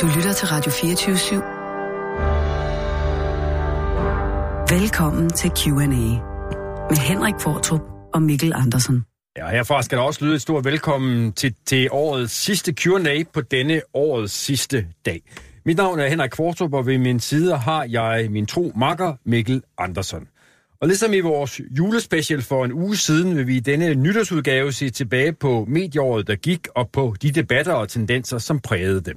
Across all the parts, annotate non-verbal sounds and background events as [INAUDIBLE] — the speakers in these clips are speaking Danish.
Du lytter til Radio 24 /7. Velkommen til Q&A med Henrik Fortrup og Mikkel Andersen. Ja, herfra skal der også lyde et stort velkommen til, til årets sidste Q&A på denne årets sidste dag. Mit navn er Henrik Kvartrup, og ved min side har jeg min tro makker Mikkel Andersen. Og ligesom i vores julespecial for en uge siden, vil vi i denne nytårsudgave se tilbage på medieåret, der gik, og på de debatter og tendenser, som prægede det.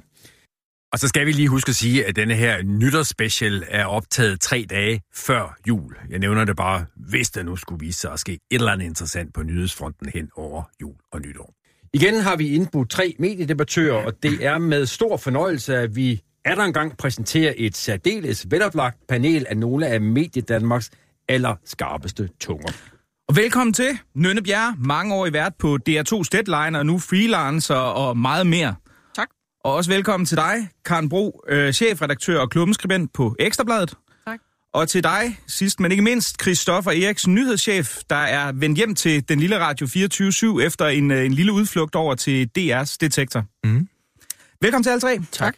Og så skal vi lige huske at sige, at denne her nytårsspecial er optaget tre dage før jul. Jeg nævner det bare, hvis der nu skulle vise sig at ske et eller andet interessant på nyhedsfronten hen over jul og nytår. Igen har vi indbudt tre mediedebattører, og det er med stor fornøjelse, at vi er der engang præsenterer et særdeles veloplagt panel af nogle af Mediedanmarks aller skarpeste tunger. Og velkommen til Nynne Bjerre, mange år i vært på DR2's Deadline, og nu freelancer og meget mere. Og også velkommen til dig, Karen Bro, øh, chefredaktør og klummeskribent på Ekstrabladet. Tak. Og til dig, sidst men ikke mindst, Christoffer Eriksen, nyhedschef, der er vendt hjem til den lille Radio 24 efter en, øh, en lille udflugt over til DR's Detektor. Mm. Velkommen til alle tre. Tak.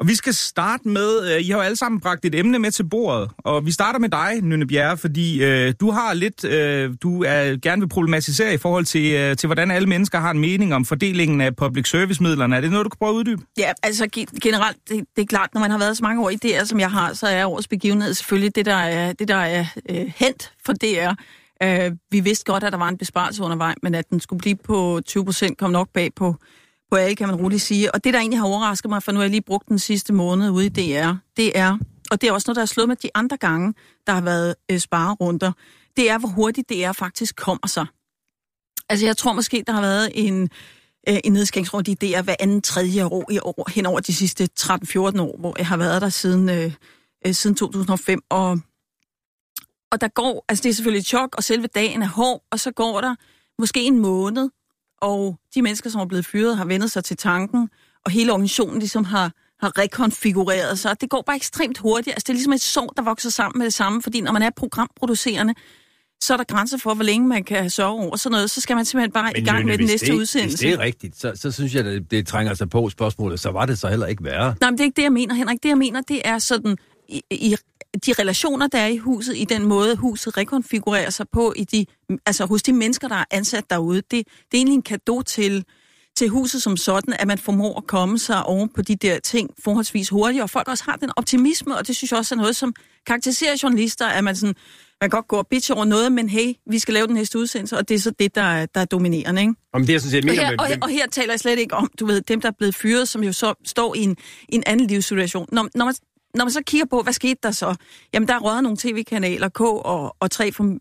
Og vi skal starte med, øh, I har jo alle sammen bragt et emne med til bordet, og vi starter med dig, Nynne Bjerre, fordi øh, du har lidt, øh, du er, gerne vil problematisere i forhold til, øh, til, hvordan alle mennesker har en mening om fordelingen af public service-midlerne. Er det noget, du kan prøve at uddybe? Ja, altså generelt, det, det er klart, når man har været så mange år i DR, som jeg har, så er årets begivenhed selvfølgelig det, der er, det, der er øh, hent for DR. Øh, vi vidste godt, at der var en besparelse undervej, men at den skulle blive på 20 procent, kom nok bag på på alle, kan man roligt sige. Og det, der egentlig har overrasket mig, for nu har jeg lige brugt den sidste måned ude i DR, det er, og det er også noget, der har slået mig de andre gange, der har været øh, sparerunder, det er, hvor hurtigt DR faktisk kommer sig. Altså, jeg tror måske, der har været en, øh, en nedskæringsrunde i DR hver anden tredje år, i år hen over de sidste 13-14 år, hvor jeg har været der siden, øh, øh, siden 2005. Og, og der går, altså det er selvfølgelig et chok, og selve dagen er hård, og så går der måske en måned, og de mennesker, som er blevet fyret, har vendt sig til tanken, og hele organisationen ligesom har, har rekonfigureret sig. Det går bare ekstremt hurtigt. Altså, det er ligesom et sår, der vokser sammen med det samme, fordi når man er programproducerende, så er der grænser for, hvor længe man kan sørge over sådan noget. Så skal man simpelthen bare Men i gang med den næste det, udsendelse. Hvis det er rigtigt, så, så synes jeg, at det, det trænger sig på spørgsmålet. Så var det så heller ikke værre. Nej, men det er ikke det, jeg mener, Henrik. Det, jeg mener, det er sådan, i, i de relationer, der er i huset, i den måde, huset rekonfigurerer sig på, i de, altså hos de mennesker, der er ansat derude, det, det er egentlig en gave til, til huset som sådan, at man formår at komme sig oven på de der ting forholdsvis hurtigt, og folk også har den optimisme, og det synes jeg også er noget, som karakteriserer journalister, at man sådan, man kan godt gå og bitche over noget, men hey, vi skal lave den næste udsendelse, og det er så det, der, er- der er dominerende, ikke? Om det, jeg synes, jeg Og mener her, og, her, og her taler jeg slet ikke om, du ved, dem, der er blevet fyret, som jo så står i en, en anden livssituation. Når, når, man, når man så kigger på, hvad skete der så? Jamen, der er nogle tv-kanaler, K og, og 3 for,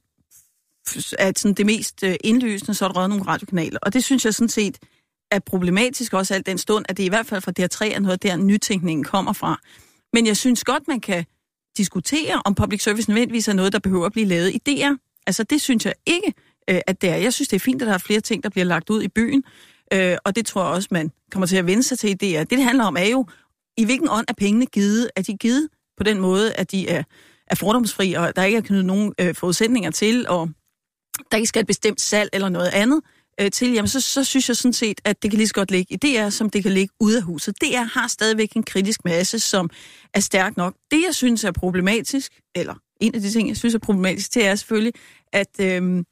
at sådan det mest øh, indlysende, så er der nogle radiokanaler. Og det synes jeg sådan set er problematisk også alt den stund, at det i hvert fald fra DR3 er noget, der nytænkningen kommer fra. Men jeg synes godt, man kan diskutere, om public service nødvendigvis er noget, der behøver at blive lavet i DR. Altså, det synes jeg ikke, øh, at det er. Jeg synes, det er fint, at der er flere ting, der bliver lagt ud i byen, øh, og det tror jeg også, man kommer til at vende sig til i DR. Det, det handler om, er jo, i hvilken ånd er pengene givet? Er de givet på den måde, at de er, er fordomsfri, og der ikke er knyttet nogen øh, forudsætninger til, og der ikke skal et bestemt salg eller noget andet øh, til, jamen så, så synes jeg sådan set, at det kan lige så godt ligge i DR, som det kan ligge ude af huset. DR har stadigvæk en kritisk masse, som er stærk nok. Det, jeg synes er problematisk, eller en af de ting, jeg synes er problematisk, det er selvfølgelig, at, øh,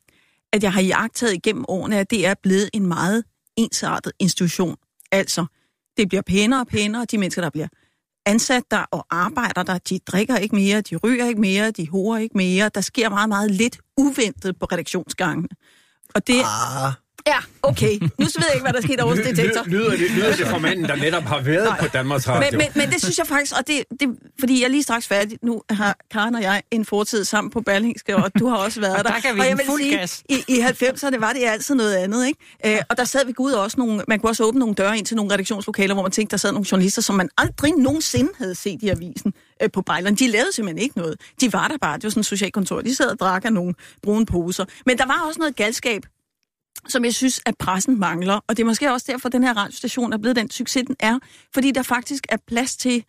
at jeg har jagtet igennem årene, at det er blevet en meget ensartet institution. Altså, det bliver pænere og pænere, de mennesker, der bliver ansat der og arbejder der, de drikker ikke mere, de ryger ikke mere, de horer ikke mere. Der sker meget, meget lidt uventet på redaktionsgangene. Og det... Ah, Ja, okay. Nu så ved jeg ikke, hvad der skete over detektor. Ly- Lyder det, lyder det fra manden, der netop har været på Danmarks Radio? Men, men, men det synes jeg faktisk, og det, det, fordi jeg er lige straks færdig. Nu har Karen og jeg en fortid sammen på Berlingske, og du har også været Og der. der kan vi og jeg vil fuld sige, gas. i, i 90'erne var det altid noget andet, ikke? Øh, og der sad vi ud også nogle, man kunne også åbne nogle døre ind til nogle redaktionslokaler, hvor man tænkte, der sad nogle journalister, som man aldrig nogensinde havde set i avisen øh, på Bejleren. De lavede simpelthen ikke noget. De var der bare, det var sådan et socialkontor. De sad og drak af nogle brune poser. Men der var også noget galskab som jeg synes, at pressen mangler. Og det er måske også derfor, at den her radiostation er blevet den succes, den er. Fordi der faktisk er plads til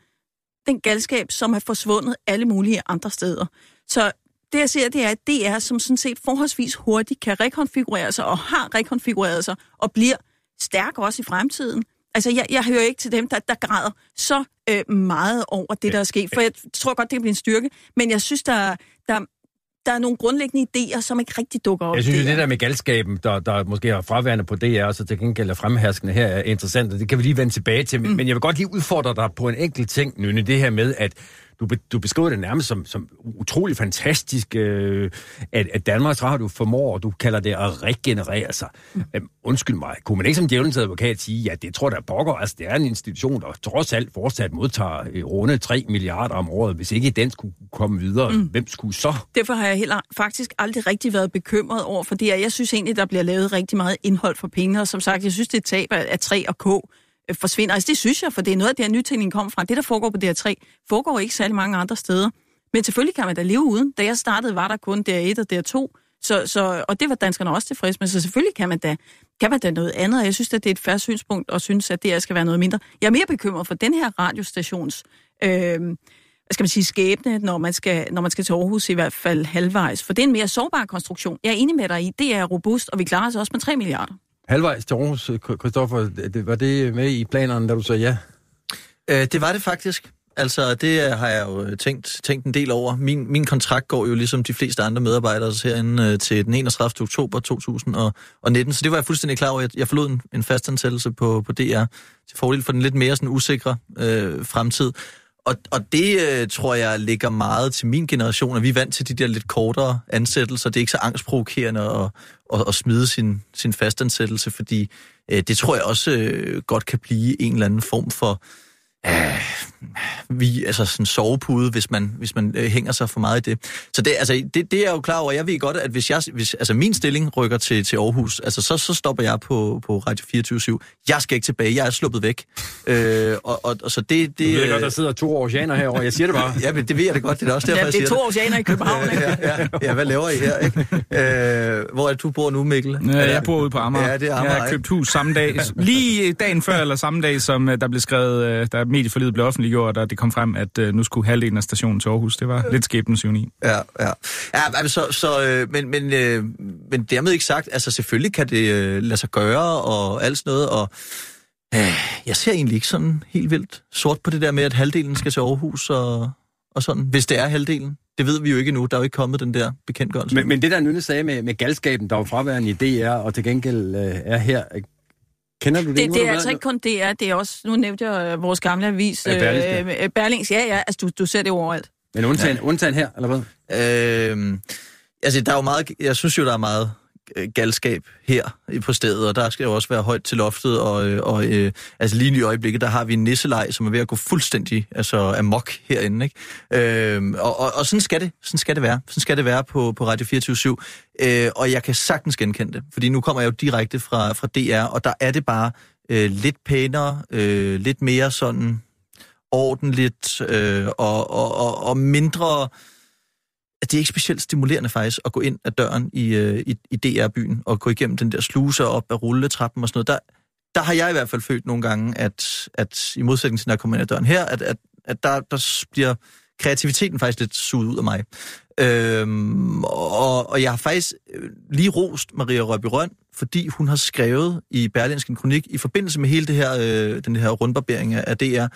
den galskab, som er forsvundet alle mulige andre steder. Så det, jeg ser, det er, at DR, som sådan set forholdsvis hurtigt kan rekonfigurere sig, og har rekonfigureret sig, og bliver stærk også i fremtiden, Altså, jeg, jeg hører ikke til dem, der, der græder så øh, meget over det, der er sket, for jeg tror godt, det kan blive en styrke, men jeg synes, der, der, der er nogle grundlæggende idéer, som ikke rigtig dukker op. Jeg synes jo, det der med galskaben, der, der måske er fraværende på DR, og så til gengæld er fremherskende her, er interessant, og det kan vi lige vende tilbage til. Men, mm. men jeg vil godt lige udfordre dig på en enkelt ting, Nynne, det her med, at du, be, du beskriver det nærmest som, som utrolig fantastisk, øh, at, at Danmarks Radio formår, og du kalder det at regenerere sig. Mm. Øhm, undskyld mig, kunne man ikke som djævelens advokat sige, ja, det tror der pokker, altså det er en institution, der trods alt fortsat modtager øh, runde 3 milliarder om året. Hvis ikke den skulle komme videre, mm. hvem skulle så? Derfor har jeg heller faktisk aldrig rigtig været bekymret over for det her. Jeg synes egentlig, der bliver lavet rigtig meget indhold for penge, og som sagt, jeg synes, det er tab af 3 og K øh, forsvinder. Altså det synes jeg, for det er noget af det her nytænkning kommer fra. Det, der foregår på DR3, foregår ikke særlig mange andre steder. Men selvfølgelig kan man da leve uden. Da jeg startede, var der kun DR1 og DR2, så, så, og det var danskerne også tilfredse med, så selvfølgelig kan man da, kan man da noget andet, og jeg synes, at det er et færre synspunkt, og synes, at det skal være noget mindre. Jeg er mere bekymret for den her radiostations, øh, hvad skal man sige, skæbne, når man, skal, når man skal til Aarhus i hvert fald halvvejs, for det er en mere sårbar konstruktion. Jeg er enig med dig i, det er robust, og vi klarer os også med 3 milliarder. Halvvejs til Aarhus, Christoffer, var det med i planerne, da du sagde ja? Øh, det var det faktisk. Altså, det øh, har jeg jo øh, tænkt, tænkt en del over. Min, min kontrakt går jo ligesom de fleste andre medarbejdere herinde øh, til den 31. oktober 2019, så det var jeg fuldstændig klar over. Jeg, jeg forlod en, en fastansættelse på, på DR til fordel for den lidt mere sådan usikre øh, fremtid. Og, og det øh, tror jeg ligger meget til min generation, at vi er vant til de der lidt kortere ansættelser. Det er ikke så angstprovokerende at, at, at smide sin, sin fastansættelse, fordi øh, det tror jeg også øh, godt kan blive en eller anden form for øh, vi, altså sådan en sovepude, hvis man, hvis man øh, hænger sig for meget i det. Så det, altså, det, det er jeg jo klar over. Jeg ved godt, at hvis, jeg, hvis altså, min stilling rykker til, til Aarhus, altså, så, så stopper jeg på, på Radio 24 Jeg skal ikke tilbage. Jeg er sluppet væk. Øh, og, og, og, så det, det, du ved godt, der sidder to oceaner herovre. Jeg siger det bare. [LAUGHS] ja, men det ved jeg da godt. Det er også derfor, ja, det er to oceaner i København. [LAUGHS] ja, ja, ja, hvad laver I her? Ikke? Øh, hvor er det, du bor nu, Mikkel? Ja, jeg bor ude på Amager. Ja, det er Amager, jeg har købt hus samme dag. [LAUGHS] Lige dagen før, eller samme dag, som øh, der blev skrevet, øh, der medieforlidet blev offentliggjort, og det kom frem, at uh, nu skulle halvdelen af stationen til Aarhus. Det var lidt skæbnens ironi. Ja, ja. ja altså, så, så, øh, men, men, øh, men dermed ikke sagt, altså selvfølgelig kan det øh, lade sig gøre, og alt sådan noget, og øh, jeg ser egentlig ikke sådan helt vildt sort på det der med, at halvdelen skal til Aarhus, og, og sådan, hvis det er halvdelen. Det ved vi jo ikke endnu. Der er jo ikke kommet den der bekendtgørelse. Men, men det der Nynne sagde med, med galskaben, der var fraværende i DR, og til gengæld øh, er her, Kender du det? Det, det er altså ikke kun DR, det er også, nu nævnte jeg øh, vores gamle avis, øh, Berlings, øh, Berlings, ja, ja, altså du, du ser det overalt. Men undtagen, ja. undtagen her, eller hvad? Øh, altså, der er jo meget, jeg synes jo, der er meget Øh, galskab her på stedet, og der skal jo også være højt til loftet, og, øh, og øh, altså lige i øjeblikket, der har vi en nisselej, som er ved at gå fuldstændig altså amok herinde, ikke? Øh, og, og, og sådan skal det, sådan skal det være. Sådan skal det være på, på Radio 24 øh, og jeg kan sagtens genkende det, fordi nu kommer jeg jo direkte fra, fra DR, og der er det bare øh, lidt pænere, øh, lidt mere sådan ordentligt, øh, og, og, og, og mindre at det er ikke specielt stimulerende faktisk at gå ind ad døren i, øh, i, i DR-byen og gå igennem den der sluse op ad rulletrappen og sådan noget. Der, der har jeg i hvert fald følt nogle gange, at, at i modsætning til, når jeg kommer ind ad døren her, at, at, at der, der bliver kreativiteten faktisk lidt suget ud af mig. Øhm, og, og jeg har faktisk øh, lige rost Maria Røby Røn, fordi hun har skrevet i Berlinsk en kronik i forbindelse med hele det her, øh, den her rundbarbering af DR,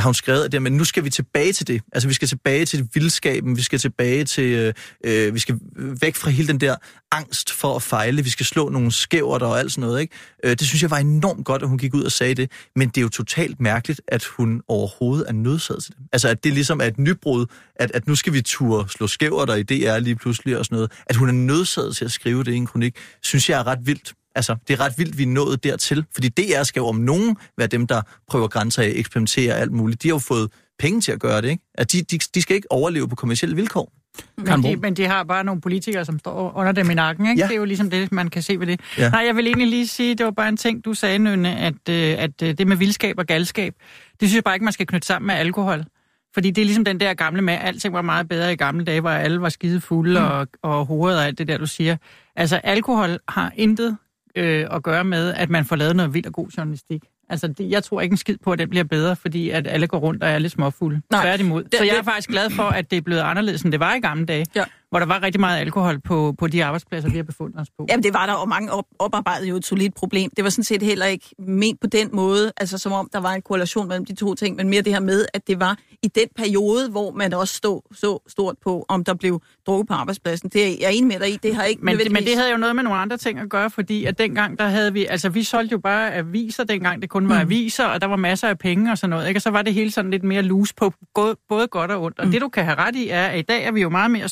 har hun skrevet, at det, men nu skal vi tilbage til det. Altså, vi skal tilbage til vildskaben, vi skal tilbage til, øh, øh, vi skal væk fra hele den der angst for at fejle, vi skal slå nogle skæver og alt sådan noget, ikke? Øh, det synes jeg var enormt godt, at hun gik ud og sagde det, men det er jo totalt mærkeligt, at hun overhovedet er nødsaget til det. Altså, at det ligesom er et nybrud, at, at nu skal vi turde slå skæver der i DR lige pludselig og sådan noget. At hun er nødsaget til at skrive det i en kronik, synes jeg er ret vildt. Altså, det er ret vildt, vi er nået dertil. Fordi DR skal jo om nogen være dem, der prøver grænser af, eksperimentere alt muligt. De har jo fået penge til at gøre det, ikke? At de, de, de skal ikke overleve på kommersielle vilkår. Men de, men de har bare nogle politikere, som står under dem i nakken, ikke? Ja. Det er jo ligesom det, man kan se ved det. Ja. Nej, jeg vil egentlig lige sige, det var bare en ting, du sagde, Nynne, at, øh, at øh, det med vildskab og galskab, det synes jeg bare ikke, man skal knytte sammen med alkohol. Fordi det er ligesom den der gamle med, at alting var meget bedre i gamle dage, hvor alle var skide fulde mm. og, og hovedet og alt det der, du siger. Altså, alkohol har intet øh, at gøre med, at man får lavet noget vildt og god journalistik. Altså, det, jeg tror ikke en skid på, at den bliver bedre, fordi at alle går rundt og er lidt småfulde. Nej. Tværtimod. Det, så jeg er faktisk glad for, at det er blevet anderledes, end det var i gamle dage. Ja. Hvor der var rigtig meget alkohol på, på de arbejdspladser, vi har befundet os på. Jamen, det var der, og mange op, oparbejdede jo et solidt problem. Det var sådan set heller ikke ment på den måde, altså som om der var en korrelation mellem de to ting, men mere det her med, at det var i den periode, hvor man også stod så stort på, om der blev drukket på arbejdspladsen. Det er jeg enig med dig i, det har ikke men, nødvendigvis... men det havde jo noget med nogle andre ting at gøre, fordi at dengang, der havde vi, altså vi solgte jo bare aviser dengang, det kun var mm. aviser, og der var masser af penge og sådan noget, ikke? og så var det hele sådan lidt mere loose på både godt og ondt. Og mm. det du kan have ret i er, at i dag er vi jo meget mere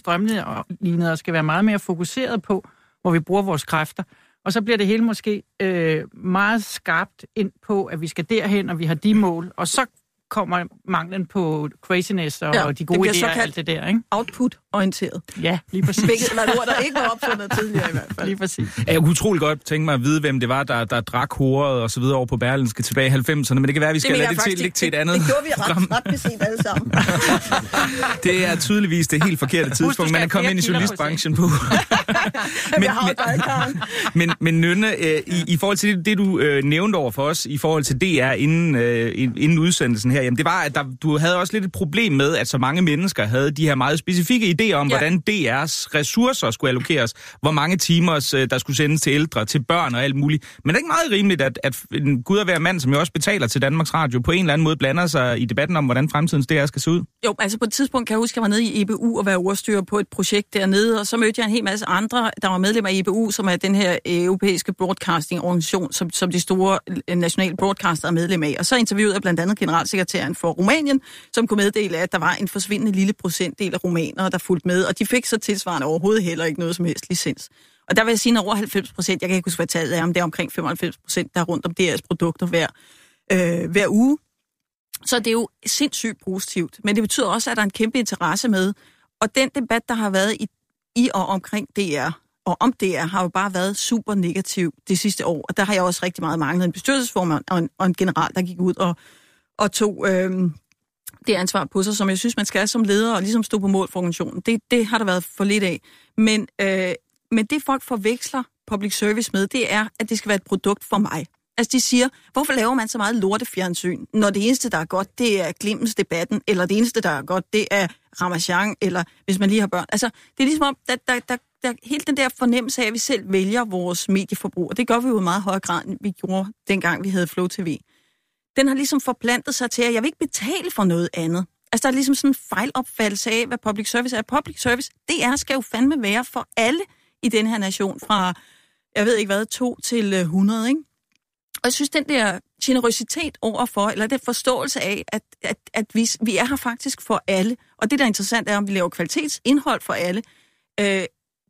strømlignet og skal være meget mere fokuseret på, hvor vi bruger vores kræfter. Og så bliver det hele måske øh, meget skarpt ind på, at vi skal derhen, og vi har de mål. Og så kommer manglen på craziness og ja, de gode idéer og alt det der, ikke? Output-orienteret. Ja, lige præcis. Hvilket var et ord, der ikke var opfundet tidligere i hvert fald. Lige præcis. Jeg kunne utrolig godt tænke mig at vide, hvem det var, der, der drak horet og så videre over på Berlinske tilbage i 90'erne, men det kan være, at vi skal det lade det til, ligge til et andet Det, det gjorde vi ret, ret beset alle sammen. [LAUGHS] det er tydeligvis det helt forkerte tidspunkt, man er kommet ind i journalistbranchen på. [LAUGHS] men, men, [LAUGHS] men, men Nynne, øh, i, i forhold til det, det du øh, nævnte over for os, i forhold til DR inden, øh, inden udsendelsen her, jamen det var, at der, du havde også lidt et problem med, at så mange mennesker havde de her meget specifikke idéer om, ja. hvordan DR's ressourcer skulle allokeres, hvor mange timer øh, der skulle sendes til ældre, til børn og alt muligt. Men det er ikke meget rimeligt, at, at en gud og hver mand, som jo også betaler til Danmarks Radio, på en eller anden måde blander sig i debatten om, hvordan fremtidens DR skal se ud? Jo, altså på et tidspunkt kan jeg huske, at jeg var nede i EBU og være ordstyrer på et projekt dernede, og så mødte jeg en hel masse andre, der var medlemmer af EBU, som er den her europæiske broadcasting-organisation, som, som de store øh, nationale broadcaster er medlem af. Og så interviewede jeg blandt andet generalsekretæren for Rumænien, som kunne meddele, at der var en forsvindende lille procentdel af rumænere, der fulgte med, og de fik så tilsvarende overhovedet heller ikke noget som helst licens. Og der vil jeg sige, at over 90 procent, jeg kan ikke huske, hvad tallet er, om det er omkring 95 procent, der er rundt om deres produkter hver, øh, hver uge. Så det er jo sindssygt positivt, men det betyder også, at der er en kæmpe interesse med. Og den debat, der har været i, i og omkring DR, og om DR, har jo bare været super negativ det sidste år. Og der har jeg også rigtig meget manglet en bestyrelsesformand og en, og en general, der gik ud og, og tog øh, det ansvar på sig, som jeg synes, man skal som leder og ligesom stå på mål for organisationen. Det, det har der været for lidt af. Men, øh, men det folk forveksler public service med, det er, at det skal være et produkt for mig. Altså de siger, hvorfor laver man så meget lortefjernsyn, når det eneste, der er godt, det er Glimmens-debatten, eller det eneste, der er godt, det er Ramachan, eller hvis man lige har børn. Altså, det er ligesom om, der, der, der, der, helt den der fornemmelse af, at vi selv vælger vores medieforbrug, og det gør vi jo i meget højere grad, end vi gjorde dengang, vi havde Flow TV den har ligesom forplantet sig til, at jeg vil ikke betale for noget andet. Altså, der er ligesom sådan en fejlopfattelse af, hvad public service er. Public service, det er, skal jo fandme være for alle i den her nation, fra, jeg ved ikke hvad, 2 til øh, 100, ikke? Og jeg synes, den der generøsitet overfor, eller den forståelse af, at, at, at vi, vi er her faktisk for alle, og det, der er interessant, er, om vi laver kvalitetsindhold for alle. Øh,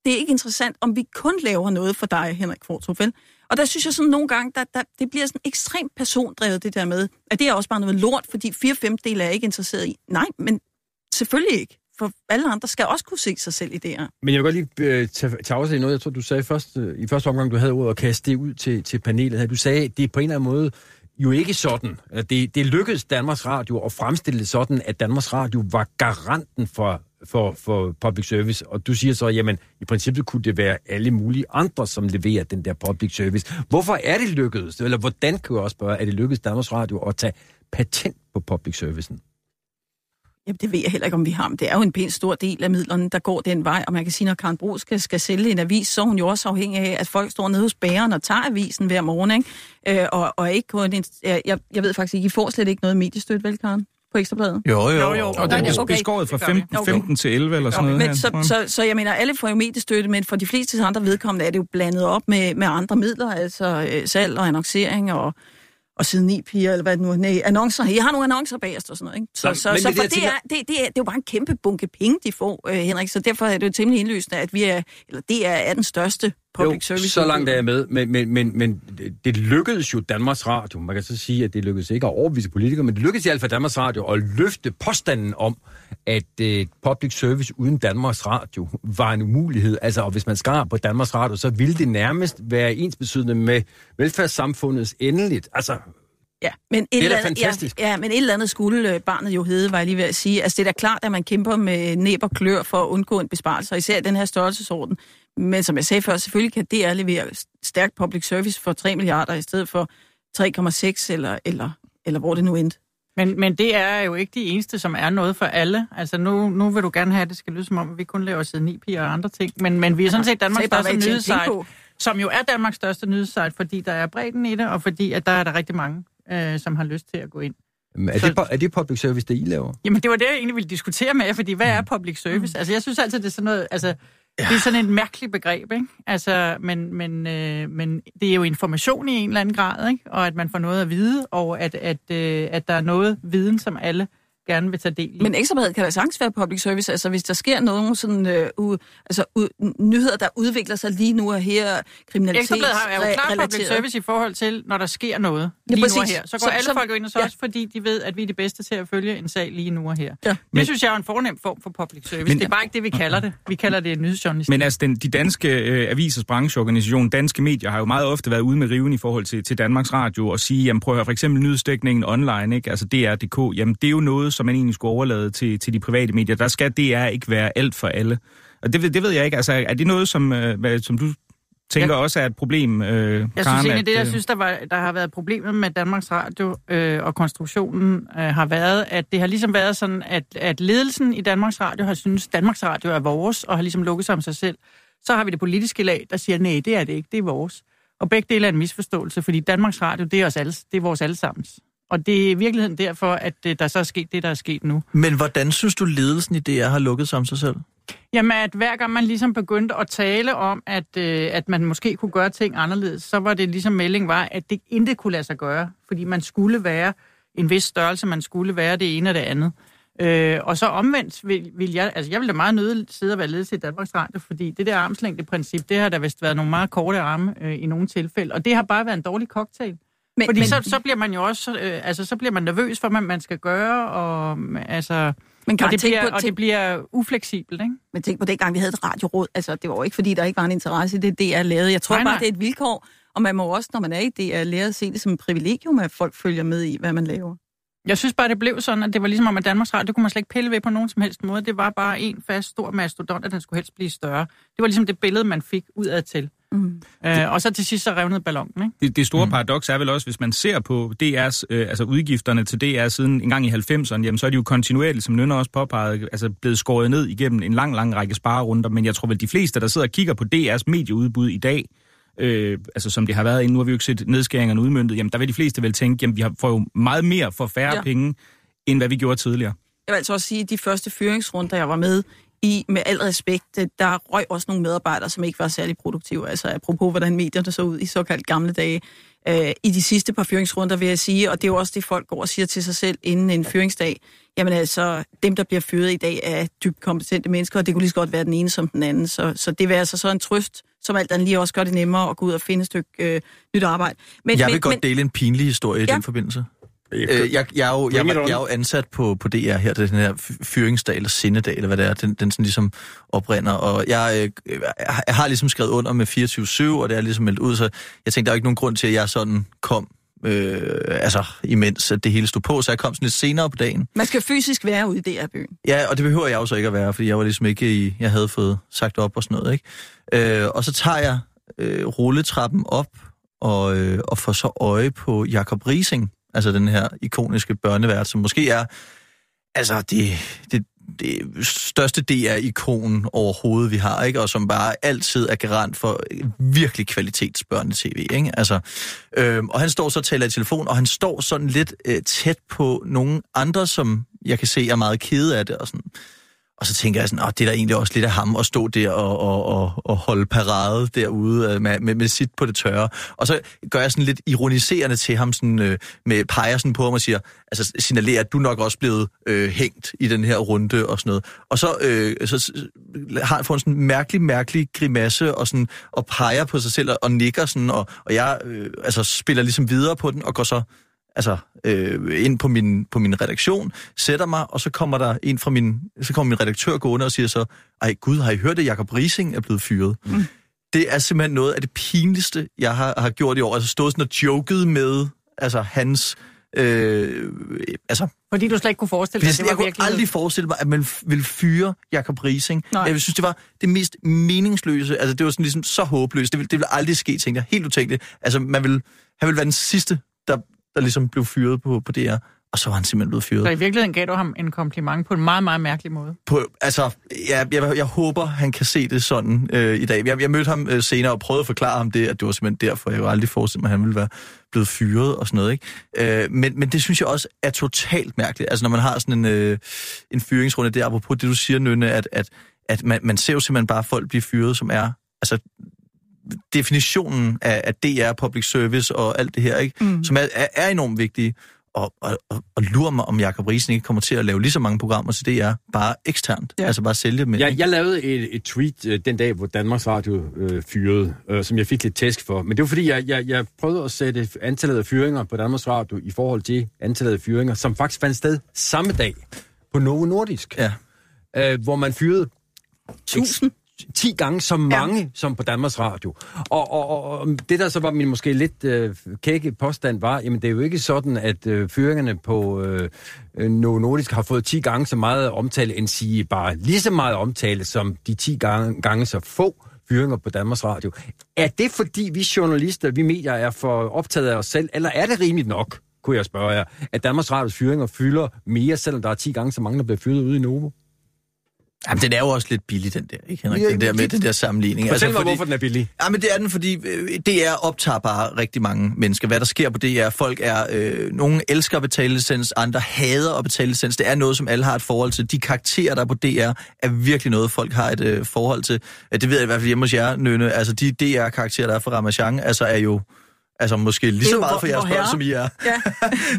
det er ikke interessant, om vi kun laver noget for dig, Henrik Kvartrup, vel? Og der synes jeg sådan nogle gange, der, der, det bliver sådan ekstremt persondrevet, det der med, at det er også bare noget lort, fordi fire femdele er ikke interesseret i. Nej, men selvfølgelig ikke. For alle andre skal også kunne se sig selv i det her. Men jeg vil godt lige øh, tage, tage i noget. Jeg tror, du sagde først, øh, i første omgang, du havde ordet at kaste det ud til, til panelet. Du sagde, at det er på en eller anden måde jo ikke sådan. Det, det lykkedes Danmarks Radio at fremstille det sådan, at Danmarks Radio var garanten for for, for public service, og du siger så, jamen, i princippet kunne det være alle mulige andre, som leverer den der public service. Hvorfor er det lykkedes, eller hvordan kan jeg også spørge, er det lykkedes Danmarks Radio at tage patent på public servicen? Jamen, det ved jeg heller ikke, om vi har. Men det er jo en pænt stor del af midlerne, der går den vej. Og man kan sige, når Karen Bro skal, skal sælge en avis, så er hun jo også afhængig af, at folk står nede hos bæren og tager avisen hver morgen. Ikke? Øh, og, og ikke kun... En, jeg, jeg ved faktisk ikke, I får slet ikke noget mediestøtte, vel, Karen? På Ekstrabladet? Jo, jo. jo, jo. Og den er okay. beskåret fra 15, 15 til 11 eller sådan okay. noget. Men så, så, så jeg mener, alle får jo mediestøtte, men for de fleste andre vedkommende er det jo blandet op med, med andre midler, altså øh, salg og annoncering og og siden ni piger, eller hvad det nu er, nej, annoncer. Jeg har nogle annoncer bagest og sådan noget, ikke? Så, så, så, så for det, det, er, det, det, er, det er jo bare en kæmpe bunke penge, de får, øh, Henrik, så derfor er det jo temmelig indlysende, at vi er, eller det er, er den største public jo, service. så langt er jeg med, men, men, men, men det lykkedes jo Danmarks Radio, man kan så sige, at det lykkedes ikke at overbevise politikere, men det lykkedes i hvert fald Danmarks Radio at løfte påstanden om, at uh, public service uden Danmarks Radio var en umulighed. Altså, og hvis man skar på Danmarks Radio, så ville det nærmest være ensbetydende med velfærdssamfundets endeligt. Altså, Ja, men et, det er eller andet, fantastisk. Ja, ja, men et eller andet skulle øh, barnet jo hedde, var jeg lige ved at sige. Altså, det er da klart, at man kæmper med næb og klør for at undgå en besparelse, og især den her størrelsesorden. Men som jeg sagde før, selvfølgelig kan DR levere stærk public service for 3 milliarder i stedet for 3,6 eller, eller, eller hvor det nu endte. Men, men det er jo ikke de eneste, som er noget for alle. Altså nu, nu vil du gerne have, at det skal lyde som om, at vi kun laver side 9 og andre ting. Men, men vi er sådan set Danmarks største nyhedssite, som jo er Danmarks største nyhedssite, fordi der er bredden i det, og fordi at der er der rigtig mange, øh, som har lyst til at gå ind. Men er, det, er det public service, det I laver? Jamen, det var det, jeg egentlig ville diskutere med jer, fordi hvad er mm. public service? Mm. Altså, jeg synes altid, det er sådan noget... Altså, Ja. Det er sådan et mærkeligt begreb, ikke? Altså, men, men, øh, men det er jo information i en eller anden grad, ikke? Og at man får noget at vide, og at, at, øh, at der er noget viden, som alle gerne vil tage del i. Men ekstrabladet kan da sagtens være public service, altså hvis der sker nogle sådan, øh, u, altså, u, nyheder, der udvikler sig lige nu og her, kriminalitet Ekstrabladet har, er jo klart public service i forhold til, når der sker noget lige ja, nu og her. Så går så, alle så, folk ind og så ja. også, fordi de ved, at vi er de bedste til at følge en sag lige nu og her. Ja. Det men, synes jeg er en fornem form for public service. Men, det er bare ikke det, vi kalder det. Vi kalder det nyhedsjournalistik. Men altså, den, de danske øh, avisers brancheorganisation, Danske Medier, har jo meget ofte været ude med riven i forhold til, til Danmarks Radio og sige, jamen prøv at høre, for eksempel nyhedsdækningen online, ikke? altså DR.dk, jamen det er jo noget, som man egentlig skulle overlade til, til de private medier. Der skal DR ikke være alt for alle. Og det, det ved jeg ikke. Altså, er det noget, som, øh, som du tænker ja. også er et problem, øh, Jeg Karen, synes egentlig, det, jeg øh, synes, der, var, der har været problemet med Danmarks Radio øh, og konstruktionen, øh, har været, at det har ligesom været sådan, at, at ledelsen i Danmarks Radio har synes, Danmarks Radio er vores, og har ligesom lukket sig om sig selv. Så har vi det politiske lag, der siger, nej, det er det ikke, det er vores. Og begge dele er en misforståelse, fordi Danmarks Radio, det er, os alle, det er vores allesammens. Og det er i virkeligheden derfor, at øh, der så er sket det, der er sket nu. Men hvordan synes du, ledelsen i DR har lukket sig om sig selv? Jamen, at hver gang man ligesom begyndte at tale om, at, øh, at man måske kunne gøre ting anderledes, så var det ligesom melding var, at det intet kunne lade sig gøre, fordi man skulle være en vis størrelse, man skulle være det ene og det andet. Øh, og så omvendt vil, vil jeg, altså jeg vil da meget nøde sidde og være ledelse i Danmarks Radio, fordi det der armslængde-princip, det har der vist været nogle meget korte arme øh, i nogle tilfælde, og det har bare været en dårlig cocktail. Men, Fordi men, så, så bliver man jo også, øh, altså så bliver man nervøs for, hvad man skal gøre, og altså... Men og, det bliver, på, og det bliver ufleksibelt, ikke? Men tænk på det gang, vi havde et radioråd. Altså, det var jo ikke, fordi der ikke var en interesse i det, det er lavet. Jeg tror nej, bare, nej. det er et vilkår, og man må også, når man er i det, er lære at se det som et privilegium, at folk følger med i, hvad man laver. Jeg synes bare, det blev sådan, at det var ligesom om, at Danmarks Radio, det kunne man slet ikke pille ved på nogen som helst måde. Det var bare en fast stor mastodont, at den skulle helst blive større. Det var ligesom det billede, man fik udad til. Mm. Øh, og så til sidst så revnede ballonen, ikke? Det, det store mm. paradoks er vel også, hvis man ser på DR's, øh, altså udgifterne til DR siden en gang i 90'erne, jamen så er de jo kontinuerligt, som Nynner også påpegede, altså blevet skåret ned igennem en lang, lang række sparerunder. Men jeg tror vel, de fleste, der sidder og kigger på DR's medieudbud i dag, øh, altså som det har været inden, nu har vi jo ikke set nedskæringerne udmyndtet, jamen der vil de fleste vel tænke, jamen vi har, får jo meget mere for færre ja. penge, end hvad vi gjorde tidligere. Jeg vil altså også sige, at de første fyringsrunder, jeg var med i, med al respekt, der røg også nogle medarbejdere, som ikke var særlig produktive. Altså apropos, hvordan medierne så ud i såkaldt gamle dage. Øh, I de sidste par fyringsrunder vil jeg sige, og det er jo også det, folk går og siger til sig selv inden en fyringsdag, jamen altså, dem, der bliver fyret i dag, er dybt kompetente mennesker, og det kunne lige så godt være den ene som den anden. Så, så det vil altså så en trøst, som alt andet lige også gør det nemmere at gå ud og finde et stykke øh, nyt arbejde. Men, jeg vil men, godt men, dele en pinlig historie i ja. den forbindelse. Øh, jeg, jeg, er jo, jeg, jeg, jeg er jo ansat på, på DR her, det er den her fyringsdag eller sindedag, eller hvad det er, den, den sådan ligesom oprinder, og jeg, øh, jeg har ligesom skrevet under med 24-7, og det er ligesom meldt ud, så jeg tænkte, der er ikke nogen grund til, at jeg sådan kom øh, altså imens at det hele stod på, så jeg kom sådan lidt senere på dagen. Man skal fysisk være ude i DR-byen. Ja, og det behøver jeg jo så ikke at være, fordi jeg var ligesom ikke i, jeg havde fået sagt op og sådan noget, ikke? Øh, og så tager jeg øh, rulletrappen op, og, øh, og får så øje på Jakob Rising, Altså den her ikoniske børnevært, som måske er altså det, det, det største DR-ikon overhovedet, vi har, ikke? og som bare altid er garant for virkelig kvalitetsbørnetv. Ikke? Altså, øhm, og han står så og taler i telefon, og han står sådan lidt øh, tæt på nogle andre, som jeg kan se er meget kede af det. Og sådan. Og så tænker jeg sådan, at det er da egentlig også lidt af ham at stå der og, og, og, og holde parade derude øh, med, med, med sit på det tørre. Og så gør jeg sådan lidt ironiserende til ham, sådan, øh, med peger sådan på ham og siger, altså signalerer, at du nok også blevet øh, hængt i den her runde og sådan noget. Og så, øh, så har han fået sådan en mærkelig, mærkelig grimasse og, sådan, og peger på sig selv og, og nikker sådan, og, og jeg øh, altså, spiller ligesom videre på den og går så altså, øh, ind på min, på min redaktion, sætter mig, og så kommer der en fra min, så kommer min redaktør gående og siger så, ej gud, har I hørt, at Jacob Rising er blevet fyret? Mm. Det er simpelthen noget af det pinligste, jeg har, har gjort i år. Altså stået sådan og joket med altså, hans... Øh, altså, Fordi du slet ikke kunne forestille dig, at det var Jeg kunne aldrig forestille mig, at man ville fyre Jacob Rising. Nej. Jeg synes, det var det mest meningsløse. Altså, det var sådan ligesom så håbløst. Det ville, det ville aldrig ske, tænkte jeg. Helt utænkeligt. Altså, man vil, han ville være den sidste, der, der ligesom blev fyret på, på DR. og så var han simpelthen blevet fyret. Så i virkeligheden gav du ham en kompliment på en meget, meget mærkelig måde? På, altså, jeg, jeg, jeg håber, han kan se det sådan øh, i dag. Jeg, jeg mødte ham øh, senere og prøvede at forklare ham det, at det var simpelthen derfor, jeg jo aldrig forestillet mig, at han ville være blevet fyret og sådan noget. Ikke? Øh, men, men det synes jeg også er totalt mærkeligt. Altså, når man har sådan en, øh, en fyringsrunde der, apropos det, du siger, Nynne, at, at, at man, man ser jo simpelthen bare folk blive fyret, som er altså, definitionen af, af DR, public service og alt det her, ikke? Mm. som er, er, er enormt vigtige og, og, og, og lurer mig, om Jacob Riesen ikke kommer til at lave lige så mange programmer til DR, bare eksternt. Ja. Altså bare sælge dem. Jeg, jeg lavede et, et tweet uh, den dag, hvor Danmarks Radio uh, fyrede, uh, som jeg fik lidt tæsk for. Men det var fordi, jeg, jeg, jeg prøvede at sætte antallet af fyringer på Danmarks Radio i forhold til antallet af fyringer, som faktisk fandt sted samme dag på Novo Nordisk. Ja. Uh, hvor man fyrede 1000. 10 gange så mange ja. som på Danmarks Radio. Og, og, og det, der så var min måske lidt øh, kække påstand, var, jamen det er jo ikke sådan, at øh, fyringerne på øh, Novo Nordisk har fået 10 gange så meget omtale, end sige bare lige så meget omtale, som de 10 gange, gange så få fyringer på Danmarks Radio. Er det fordi vi journalister, vi medier er for optaget af os selv, eller er det rimeligt nok, kunne jeg spørge jer, at Danmarks Radios fyringer fylder mere, selvom der er 10 gange så mange, der bliver fyret ude i Novo? Jamen, den er jo også lidt billig, den der, ikke Henrik? Ja, den der med den der sammenligning. Fortæl altså, mig, fordi, hvorfor den er billig. Jamen, det er den, fordi øh, DR optager bare rigtig mange mennesker. Hvad der sker på DR, folk er... Øh, nogle elsker at betale licens, andre hader at betale licens. Det er noget, som alle har et forhold til. De karakterer, der er på DR, er virkelig noget, folk har et øh, forhold til. Det ved jeg i hvert fald hjemme hos jer, Nøne. Altså, de DR-karakterer, der er fra Ramachan, altså er jo Altså måske lige så meget for jeres børn, som I er. Ja.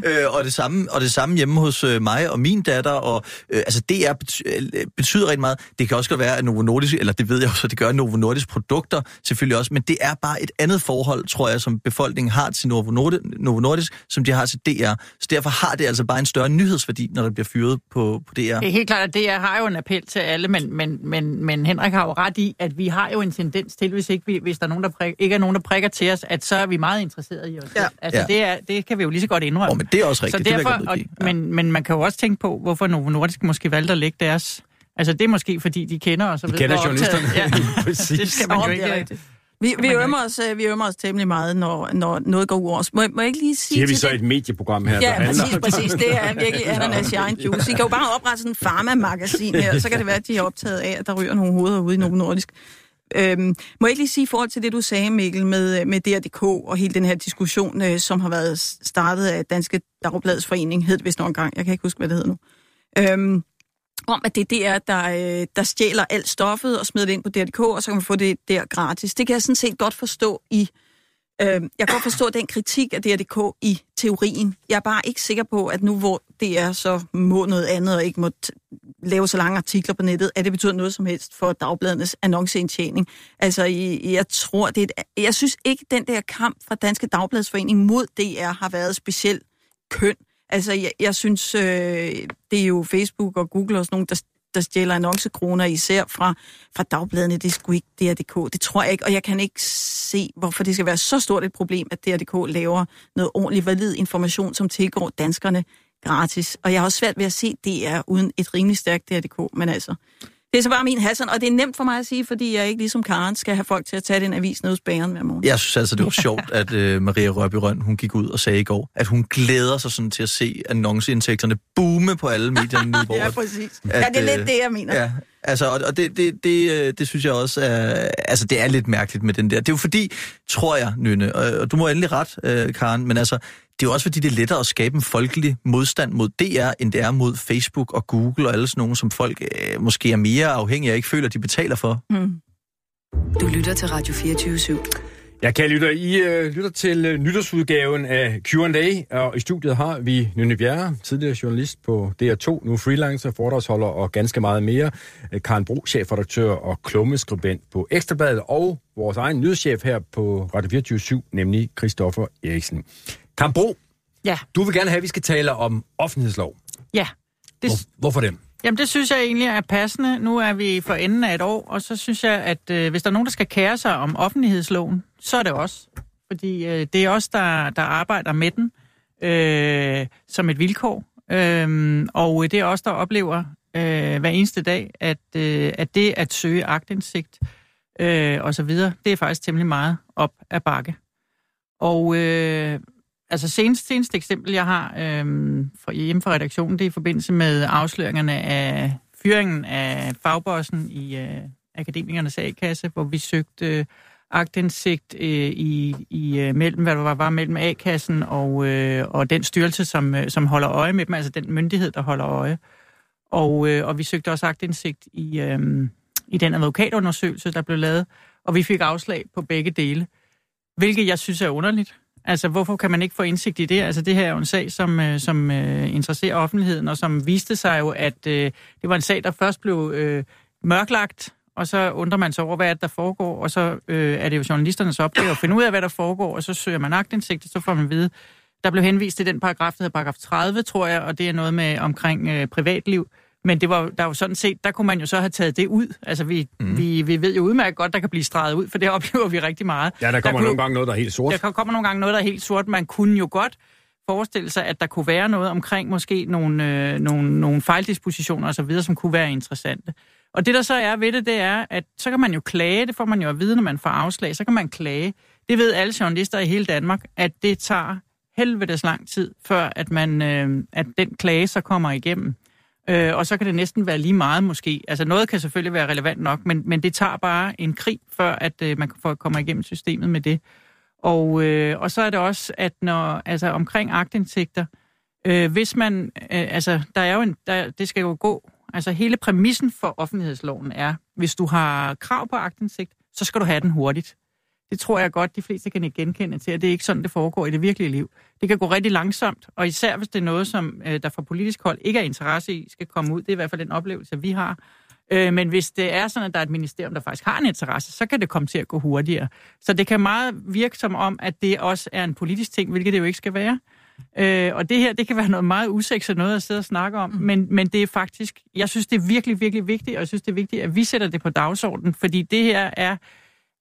[LAUGHS] øh, og, det samme, og det samme hjemme hos øh, mig og min datter. Og, øh, altså det er, øh, betyder rigtig meget. Det kan også godt være, at Novo Nordisk, eller det ved jeg også, at det gør Novo Nordisk produkter selvfølgelig også, men det er bare et andet forhold, tror jeg, som befolkningen har til Novo Nordisk, Novo Nordisk som de har til DR. Så derfor har det altså bare en større nyhedsværdi, når der bliver fyret på, på DR. Det er helt klart, at DR har jo en appel til alle, men, men, men, men Henrik har jo ret i, at vi har jo en tendens til, hvis, ikke, vi, hvis der er nogen, der prik, ikke er nogen, der prikker til os, at så er vi meget interesseret i os. Ja. Altså, ja. Det, er, det kan vi jo lige så godt indrømme. Oh, men det er også rigtigt. Så derfor, det og, ja. men, men man kan jo også tænke på, hvorfor Novo Nordisk måske valgte at lægge deres... Altså, det er måske, fordi de kender os og de ved, kender journalisterne. [LAUGHS] Ja. Præcis. Det skal man jo ikke... Vi, vi, ømmer os, øh, vi ømmer os temmelig meget, når, når noget går ud over os. Må, må jeg ikke lige sige Siger vi så et medieprogram her, Ja, der præcis, præcis. Det er virkelig ananas i egen juice. I kan jo bare oprette sådan en pharma-magasin her, så kan det være, at de er optaget af, at der ryger nogle hoveder ude i Novo Nordisk. Øhm, må jeg ikke lige sige i forhold til det, du sagde, Mikkel, med, med DRDK og hele den her diskussion, øh, som har været startet af Danske Dagbladets Forening, hed det vist nogle gang, jeg kan ikke huske, hvad det hedder nu, øhm, om at det er DR, der, øh, der stjæler alt stoffet og smider det ind på DRDK, og så kan man få det der gratis. Det kan jeg sådan set godt forstå i Øh, Øh, jeg kan godt forstå den kritik af DRDK i teorien. Jeg er bare ikke sikker på, at nu hvor det er så må noget andet og ikke må lave så lange artikler på nettet, at det betyder noget som helst for dagbladernes annonceindtjening. Altså, jeg tror, det er et, jeg synes ikke, den der kamp fra Danske Dagbladsforening mod DR har været specielt køn. Altså, jeg, jeg synes, øh, det er jo Facebook og Google og sådan nogle, der der stjæler annoncekroner, især fra, fra dagbladene. Det skulle ikke DRDK. Det tror jeg ikke, og jeg kan ikke se, hvorfor det skal være så stort et problem, at DRDK laver noget ordentligt valid information, som tilgår danskerne gratis. Og jeg har også svært ved at se DR uden et rimelig stærkt DRDK, men altså... Det er så bare min Hassan, og det er nemt for mig at sige, fordi jeg ikke ligesom Karen skal have folk til at tage den avis ned hos bæren hver morgen. Jeg synes altså, det var sjovt, at uh, Maria Rørby Røn, hun gik ud og sagde i går, at hun glæder sig sådan til at se annonceindtægterne boome på alle medierne nu. [LAUGHS] ja, præcis. At, ja, det er lidt det, jeg mener. Ja, altså, og, og det, det, det, øh, det synes jeg også er, altså, det er lidt mærkeligt med den der. Det er jo fordi, tror jeg, Nynne, og, og du må endelig ret, øh, Karen, men altså, det er jo også fordi, det er lettere at skabe en folkelig modstand mod DR, end det er mod Facebook og Google og alle sådan nogle, som folk øh, måske er mere afhængige af, ikke føler, de betaler for. Mm. Du lytter til Radio 24 /7. Jeg kan lytte. I uh, lytter til uh, nytårsudgaven af Q&A, og i studiet har vi Nynne Bjerre, tidligere journalist på DR2, nu freelancer, foredragsholder og ganske meget mere. Uh, Karen Bro, chefredaktør og klummeskribent på Ekstrabladet, og vores egen nyhedschef her på Radio 24 nemlig Christoffer Eriksen. Kambro, ja. du vil gerne have, at vi skal tale om offentlighedslov. Ja. Det... Hvor, hvorfor det? Jamen, det synes jeg egentlig er passende. Nu er vi for enden af et år, og så synes jeg, at øh, hvis der er nogen, der skal kære sig om offentlighedsloven, så er det os. Fordi øh, det er os, der, der arbejder med den øh, som et vilkår. Øhm, øh, og det er os, der oplever øh, hver eneste dag, at, øh, at det at søge agtindsigt øh, og så videre, det er faktisk temmelig meget op ad bakke. Og øh, altså senest, seneste eksempel, jeg har øhm, fra, hjemme fra redaktionen, det er i forbindelse med afsløringerne af fyringen af fagbossen i øh, Akademikernes A-kasse, hvor vi søgte øh, agtindsigt øh, i, i øh, mellem, hvad der var, var mellem A-kassen og, øh, og den styrelse, som, øh, som holder øje med dem, altså den myndighed, der holder øje. Og, øh, og vi søgte også agtindsigt i, øh, i den advokatundersøgelse, der blev lavet, og vi fik afslag på begge dele, hvilket jeg synes er underligt. Altså, hvorfor kan man ikke få indsigt i det? Altså, det her er jo en sag, som, øh, som øh, interesserer offentligheden, og som viste sig jo, at øh, det var en sag, der først blev øh, mørklagt, og så undrer man sig over, hvad er det, der foregår, og så øh, er det jo journalisternes opgave at finde ud af, hvad der foregår, og så søger man agtindsigt, og så får man at vide, der blev henvist til den paragraf, der hedder paragraf 30, tror jeg, og det er noget med omkring øh, privatliv. Men det var, der var sådan set, der kunne man jo så have taget det ud. Altså, vi, mm. vi, vi ved jo udmærket godt, der kan blive streget ud, for det [LAUGHS] oplever vi rigtig meget. Ja, der kommer der kunne, nogle gange noget, der er helt sort. Der kommer nogle gange noget, der er helt sort. Man kunne jo godt forestille sig, at der kunne være noget omkring måske nogle, øh, nogle, nogle fejldispositioner osv., som kunne være interessante. Og det, der så er ved det, det er, at så kan man jo klage, det får man jo at vide, når man får afslag, så kan man klage. Det ved alle journalister i hele Danmark, at det tager helvedes lang tid, før at, man, øh, at den klage så kommer igennem. Øh, og så kan det næsten være lige meget måske. Altså noget kan selvfølgelig være relevant nok, men, men det tager bare en krig, før at øh, man får komme igennem systemet med det. Og, øh, og så er det også, at når altså omkring agtindsigter, øh, hvis man, øh, altså der er jo en, der, det skal jo gå, altså hele præmissen for offentlighedsloven er, hvis du har krav på agtindsigt, så skal du have den hurtigt. Det tror jeg godt, de fleste kan genkende til, at det er ikke sådan, det foregår i det virkelige liv. Det kan gå rigtig langsomt, og især hvis det er noget, som øh, der fra politisk hold ikke er interesse i, skal komme ud. Det er i hvert fald den oplevelse, vi har. Øh, men hvis det er sådan, at der er et ministerium, der faktisk har en interesse, så kan det komme til at gå hurtigere. Så det kan meget virke som om, at det også er en politisk ting, hvilket det jo ikke skal være. Øh, og det her, det kan være noget meget usekset noget at sidde og snakke om, men, men det er faktisk, jeg synes, det er virkelig, virkelig vigtigt, og jeg synes, det er vigtigt, at vi sætter det på dagsordenen, fordi det her er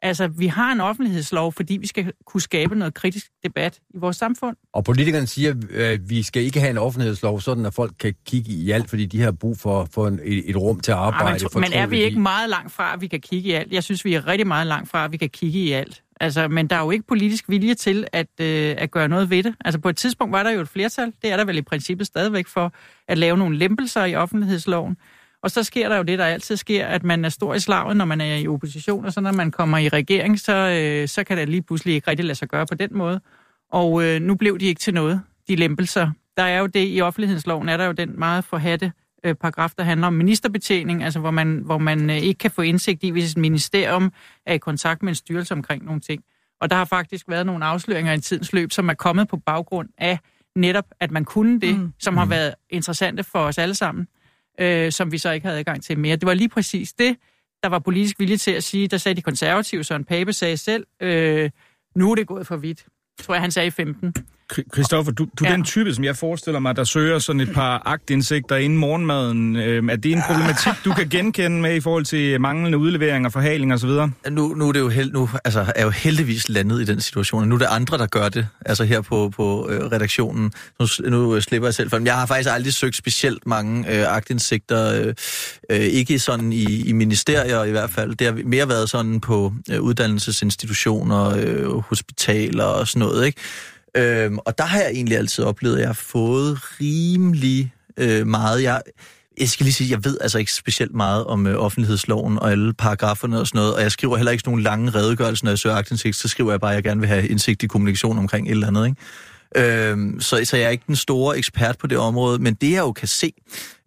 Altså, vi har en offentlighedslov, fordi vi skal kunne skabe noget kritisk debat i vores samfund. Og politikerne siger, at vi skal ikke have en offentlighedslov, sådan at folk kan kigge i alt, fordi de har brug for, for en, et, rum til at arbejde. Ja, men, men er vi ikke meget langt fra, at vi kan kigge i alt? Jeg synes, vi er rigtig meget langt fra, at vi kan kigge i alt. Altså, men der er jo ikke politisk vilje til at, øh, at gøre noget ved det. Altså, på et tidspunkt var der jo et flertal, det er der vel i princippet stadigvæk for, at lave nogle lempelser i offentlighedsloven. Og så sker der jo det, der altid sker, at man er stor i slaget, når man er i opposition, og så når man kommer i regering, så, øh, så kan det lige pludselig ikke rigtig lade sig gøre på den måde. Og øh, nu blev de ikke til noget, de lempelser. Der er jo det, i offentlighedsloven er der jo den meget forhatte øh, paragraf, der handler om ministerbetjening, altså hvor man, hvor man øh, ikke kan få indsigt i, hvis et ministerium er i kontakt med en styrelse omkring nogle ting. Og der har faktisk været nogle afsløringer i tidens løb, som er kommet på baggrund af netop, at man kunne det, mm. som har mm. været interessante for os alle sammen øh, som vi så ikke havde adgang til mere. Det var lige præcis det, der var politisk vilje til at sige. Der sagde de konservative, Søren Pape sagde selv, øh, nu er det gået for vidt. Tror jeg, han sagde i 15. Christoffer, du, du er ja. den type, som jeg forestiller mig, der søger sådan et par agtindsigter inden morgenmaden. Øh, er det en problematik, du kan genkende med i forhold til manglende udlevering og forhaling osv.? Nu, nu, er det jo held, nu altså, er jo heldigvis landet i den situation. Nu er det andre, der gør det, altså her på, på øh, redaktionen. Nu, nu slipper jeg selv for dem. Jeg har faktisk aldrig søgt specielt mange øh, agtindsigter. Øh, øh, ikke sådan i, i ministerier i hvert fald. Det har mere været sådan på øh, uddannelsesinstitutioner, øh, hospitaler og sådan noget, ikke? Øhm, og der har jeg egentlig altid oplevet, at jeg har fået rimelig øh, meget. Jeg, jeg skal lige sige, jeg ved altså ikke specielt meget om øh, offentlighedsloven og alle paragraferne og sådan noget, og jeg skriver heller ikke sådan nogle lange redegørelser, når jeg søger aktindsigt, så skriver jeg bare, at jeg gerne vil have indsigt i kommunikation omkring et eller andet, ikke? Øhm, så, så jeg er ikke den store ekspert på det område, men det jeg jo kan se,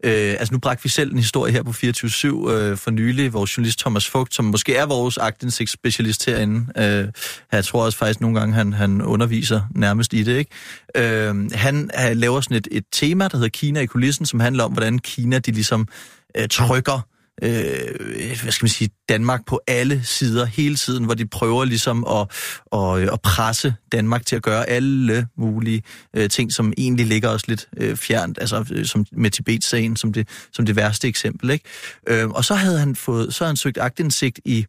øh, altså nu bragte vi selv en historie her på 24-7 øh, for nylig, vores journalist Thomas Fugt, som måske er vores agtindsigtsspecialist herinde. Øh, jeg tror også faktisk nogle gange, han, han underviser nærmest i det. ikke. Øhm, øh, han, han laver sådan et, et tema, der hedder Kina i kulissen, som handler om, hvordan Kina de ligesom øh, trykker øh, hvad skal man sige, Danmark på alle sider hele tiden, hvor de prøver ligesom at, at, at presse Danmark til at gøre alle mulige øh, ting, som egentlig ligger os lidt øh, fjernt, altså øh, som med Tibet-sagen som det, som det værste eksempel. Ikke? Øh, og så havde han fået, så havde han søgt agtindsigt i øh,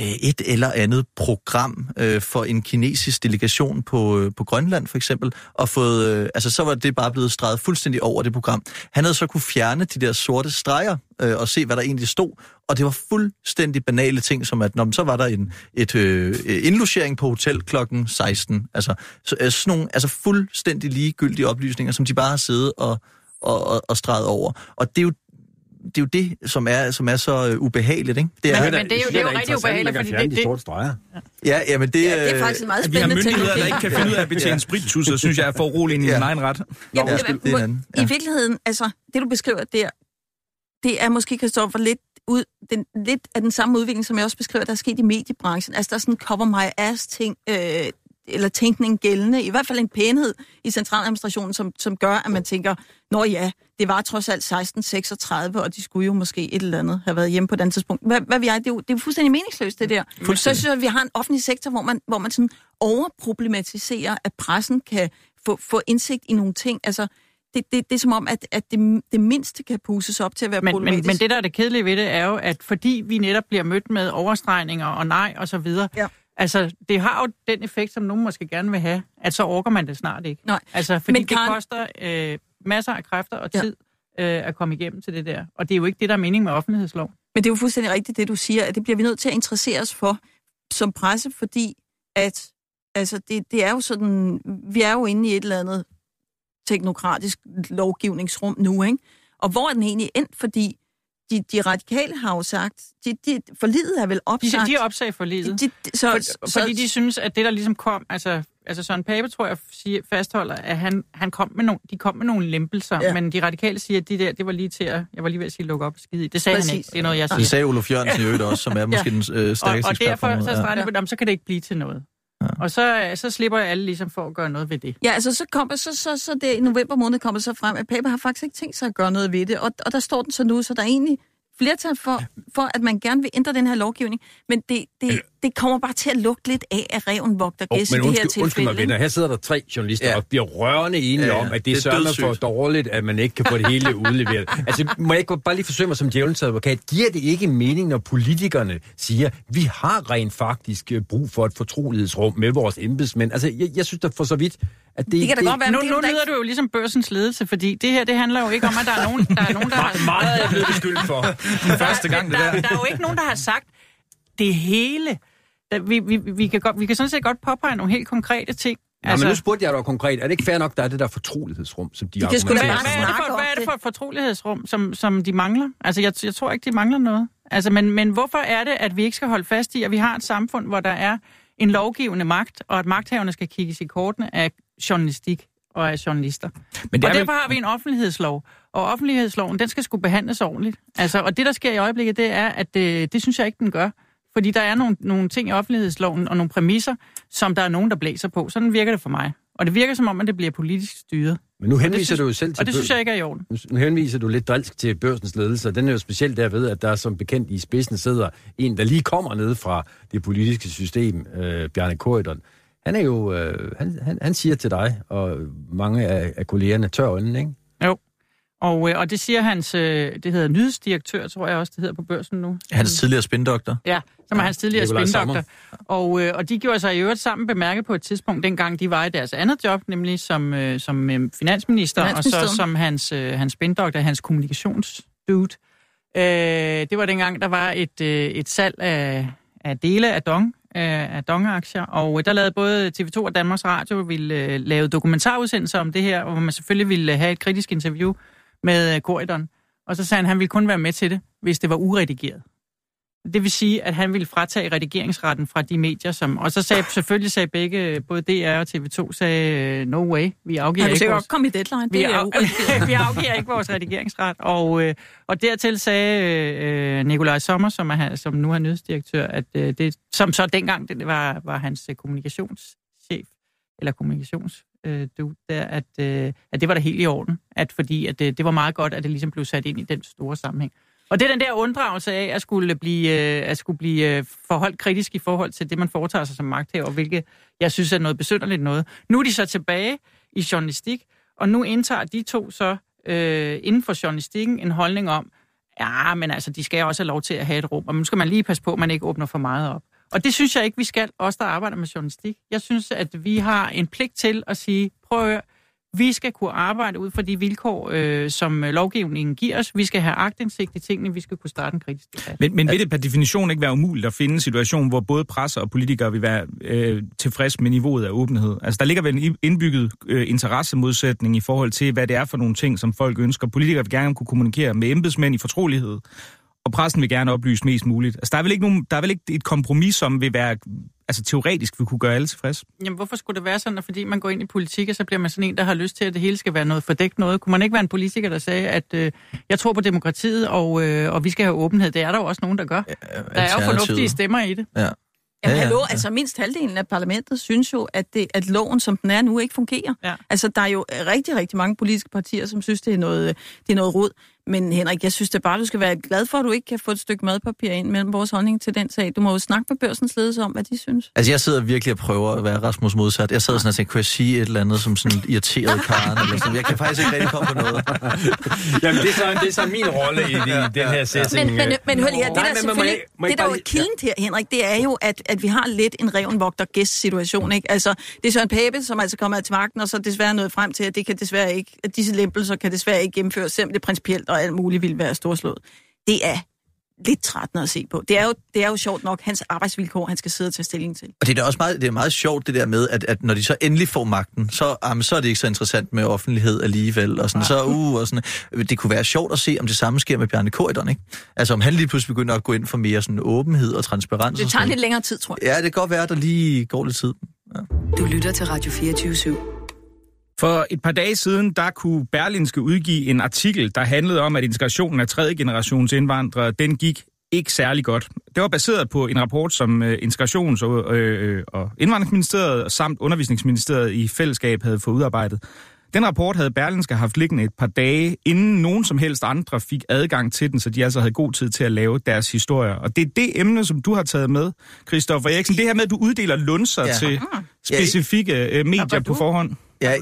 Øh, et eller andet program øh, for en kinesisk delegation på, øh, på Grønland for eksempel, og fået, øh, altså så var det bare blevet streget fuldstændig over det program. Han havde så kunne fjerne de der sorte streger øh, og se, hvad der egentlig stod, og det var fuldstændig banale ting, som at når, så var der en et øh, indlogering på hotel klokken 16. Altså så, øh, sådan nogle altså fuldstændig ligegyldige oplysninger, som de bare har siddet og, og, og, og streget over. Og det er jo det er jo det, som er, som er så øh, ubehageligt, ikke? Det er, men, men det er jo, det er jo rigtig ubehageligt, fordi det... de sorte streger. Ja, ja, men det... Ja, det er faktisk en meget spændende Vi har myndigheder, der ikke kan finde ud af at betjene ja. sprittusser, synes jeg er for rolig i ja. sin egen ret. Nå, Jamen, ja, det er en ja. I virkeligheden, altså, det du beskriver der, det er måske, Kristoffer, lidt, ud, den, lidt af den samme udvikling, som jeg også beskriver, der er sket i mediebranchen. Altså, der er sådan en cover my ass ting, øh, eller tænkning gældende, i hvert fald en pænhed i centraladministrationen, som, som gør, at man tænker, nå ja, det var trods alt 1636, og de skulle jo måske et eller andet have været hjemme på et andet tidspunkt. Hvad, hvad vi er, det er jo, det er jo fuldstændig meningsløst, det der. Så jeg synes, at vi har en offentlig sektor, hvor man, hvor man sådan overproblematiserer, at pressen kan få, få indsigt i nogle ting. Altså, det, det, det er som om, at, at det, det mindste kan puses op til at være men, problematisk. Men, men det, der er det kedelige ved det, er jo, at fordi vi netop bliver mødt med overstregninger og nej og så videre, ja. Altså, det har jo den effekt, som nogen måske gerne vil have, at så orker man det snart ikke. Nej. Altså, fordi Men Karen... det koster øh, masser af kræfter og tid ja. øh, at komme igennem til det der. Og det er jo ikke det, der er mening med offentlighedslov. Men det er jo fuldstændig rigtigt, det du siger, at det bliver vi nødt til at interessere os for som presse, fordi at altså, det, det er jo sådan, vi er jo inde i et eller andet teknokratisk lovgivningsrum nu, ikke? Og hvor er den egentlig endt? Fordi de, de radikale har jo sagt, de, de, forlidet er vel opsagt. De, de opsag forlidet. De, de, så, For, så, fordi de synes, at det der ligesom kom, altså, altså Søren Pape, tror jeg, siger, fastholder, at han, han kom med nogle, de kom med nogle lempelser, ja. men de radikale siger, at de der, det var lige til at, jeg var lige ved at sige, lukke op og skide i. Det sagde Præcis. han ikke, det er noget, jeg siger. Det sagde Olof Jørgensen i øvrigt også, som er [LAUGHS] måske ja. den øh, stærkeste Og, og derfor så, ja. så kan det ikke blive til noget. Ja. Og så, så slipper alle ligesom for at gøre noget ved det. Ja, altså så kommer så, så, så det i november måned kommer så frem, at Pape har faktisk ikke tænkt sig at gøre noget ved det. Og, og der står den så nu, så der er egentlig flertal for, for, at man gerne vil ændre den her lovgivning, men det, det, det kommer bare til at lugte lidt af, at reven vogter gæst oh, i det her tilfælde. Undskyld mig, venner. Her sidder der tre journalister ja. og bliver rørende enige ja, ja. om, at det, det sørger for dårligt, at man ikke kan få det hele [LAUGHS] udleveret. altså, må jeg ikke bare lige forsøge mig som djævelens advokat? Giver det ikke mening, når politikerne siger, vi har rent faktisk øh, brug for et fortrolighedsrum med vores embedsmænd? Altså, jeg, jeg synes da for så vidt, at det, det kan da godt være, nu, nu lyder du jo ligesom børsens ledelse, fordi det her, det handler jo ikke om, at der er nogen, der, er nogen, der [LAUGHS] har... Meget er jeg blevet beskyldt for. [LAUGHS] Den første gang, det der. der. Der er jo ikke nogen, der har sagt, det hele vi, vi, vi, kan godt, vi kan sådan set godt påpege nogle helt konkrete ting. Ja, altså, men nu spurgte jeg dig konkret. Er det ikke fair nok, der er det der fortrolighedsrum, som de, de argumenterer hvad, hvad, er det for, hvad er det for et fortrolighedsrum, som, som de mangler? Altså, jeg, jeg tror ikke, de mangler noget. Altså, men, men hvorfor er det, at vi ikke skal holde fast i, at vi har et samfund, hvor der er en lovgivende magt, og at magthaverne skal kigges i kortene af journalistik og af journalister. Men og derfor vel... har vi en offentlighedslov, og offentlighedsloven, den skal skulle behandles ordentligt. Altså, og det, der sker i øjeblikket, det er, at det, det synes jeg ikke, den gør. Fordi der er nogle, nogle ting i offentlighedsloven og nogle præmisser, som der er nogen, der blæser på. Sådan virker det for mig. Og det virker som om, at det bliver politisk styret. Men nu henviser synes, du jo selv til... Og det synes jeg ikke er i orden. Nu henviser du lidt drilsk til børsens ledelse, og den er jo specielt derved, at der som bekendt i spidsen sidder en, der lige kommer ned fra det politiske system, øh, Bjarne Korydon. Han er jo... Øh, han, han, han siger til dig, og mange af, af kollegerne tør øjnene, ikke? Jo. Og, øh, og det siger hans, øh, det hedder nyhedsdirektør, tror jeg også, det hedder på børsen nu. Hans tidligere spindoktor. Ja, som er hans tidligere spindoktor. Og, øh, og de gjorde sig i øvrigt sammen bemærket på et tidspunkt, dengang de var i deres andet job, nemlig som, øh, som øh, finansminister, og så som hans, øh, hans spindoktor, hans kommunikationsdude. Øh, det var dengang, der var et, øh, et salg af, af dele af Dong, øh, af Dong-aktier, og der lavede både TV2 og Danmarks Radio ville øh, lave dokumentarudsendelser om det her, hvor man selvfølgelig ville have et kritisk interview med øh, Corridon. Og så sagde han, at han ville kun være med til det, hvis det var uredigeret. Det vil sige, at han ville fratage redigeringsretten fra de medier, som... Og så sagde selvfølgelig sagde begge, både DR og TV2, sagde, no way, vi afgiver ikke vores... komme i deadline, vi, af, [LAUGHS] vi afgiver ikke vores redigeringsret. Og, øh, og dertil sagde øh, Nikolaj Sommer, som, er, som nu er nyhedsdirektør, at øh, det, som så dengang det var, var hans øh, kommunikationschef, eller kommunikations øh, du, der, at, øh, at det var da helt i orden. At fordi at det, det var meget godt, at det ligesom blev sat ind i den store sammenhæng. Og det er den der unddragelse af at skulle blive, øh, at skulle blive øh, forholdt kritisk i forhold til det, man foretager sig som magthaver, hvilket jeg synes er noget besynderligt noget. Nu er de så tilbage i journalistik, og nu indtager de to så øh, inden for journalistikken en holdning om, ja, men altså, de skal også have lov til at have et rum, og nu skal man lige passe på, at man ikke åbner for meget op. Og det synes jeg ikke, vi skal, os der arbejder med journalistik. Jeg synes, at vi har en pligt til at sige, prøv at høre, vi skal kunne arbejde ud fra de vilkår, øh, som øh, lovgivningen giver os. Vi skal have agtindsigt i tingene, vi skal kunne starte en kritisk debat. Men, men vil det per definition ikke være umuligt at finde en situation, hvor både presser og politikere vil være øh, tilfreds med niveauet af åbenhed? Altså, der ligger vel en indbygget øh, interessemodsætning i forhold til, hvad det er for nogle ting, som folk ønsker. Politikere vil gerne kunne kommunikere med embedsmænd i fortrolighed, og pressen vil gerne oplyse mest muligt. Altså, der er vel ikke, nogen, der er vel ikke et kompromis, som vil være altså teoretisk vil kunne gøre alle tilfreds. Jamen, hvorfor skulle det være sådan, at fordi man går ind i politik, og så bliver man sådan en, der har lyst til, at det hele skal være noget fordækt noget? Kunne man ikke være en politiker, der sagde, at øh, jeg tror på demokratiet, og, øh, og vi skal have åbenhed? Det er der jo også nogen, der gør. Ja, der er jo fornuftige stemmer i det. Ja. Jamen ja, ja, hallo, ja. altså mindst halvdelen af parlamentet synes jo, at, det, at loven, som den er nu, ikke fungerer. Ja. Altså, der er jo rigtig, rigtig mange politiske partier, som synes, det er noget, det er noget rod. Men Henrik, jeg synes det bare, du skal være glad for, at du ikke kan få et stykke madpapir ind mellem vores holdning til den sag. Du må jo snakke med børsens ledelse om, hvad de synes. Altså, jeg sidder virkelig og prøver at være Rasmus modsat. Jeg sad sådan og tænkte, kunne jeg sige et eller andet som sådan irriteret [LAUGHS] karen? Eller sådan. Jeg kan faktisk ikke rigtig komme på noget. [LAUGHS] Jamen, det er, så, det er så min rolle i, i den her setting. Men, men, men hør lige her, det der selvfølgelig, det der er jo kilden her, Henrik, det er jo, at, at vi har lidt en revnvogter gæst situation, ikke? Altså, det er Søren Pape, som altså kommer til magten, og så desværre nået frem til, at det kan desværre ikke, at disse lempelser kan desværre ikke gennemføres, selvom det principielt og alt muligt ville være storslået. Det er lidt trættende at se på. Det er, jo, det er jo sjovt nok hans arbejdsvilkår, han skal sidde og tage stilling til. Og det er da også meget, det er meget sjovt det der med, at, at når de så endelig får magten, så, jamen, så er det ikke så interessant med offentlighed alligevel. Og sådan, så, uh, og sådan. Det kunne være sjovt at se, om det samme sker med Bjarne Korydon, ikke? Altså om han lige pludselig begynder at gå ind for mere sådan åbenhed og transparens. Det tager lidt længere tid, tror jeg. Ja, det kan godt være, at der lige går lidt tid. Ja. Du lytter til Radio 24 /7. For et par dage siden, der kunne Berlinske udgive en artikel, der handlede om, at integrationen af tredje generations indvandrere, den gik ikke særlig godt. Det var baseret på en rapport, som øh, Integrations- og, øh, og Indvandringsministeriet samt Undervisningsministeriet i fællesskab havde fået udarbejdet. Den rapport havde Berlinske haft liggende et par dage, inden nogen som helst andre fik adgang til den, så de altså havde god tid til at lave deres historier. Og det er det emne, som du har taget med, Christoffer Eriksen. Det her med, at du uddeler lunser ja. til specifikke øh, medier på forhånd. Ja,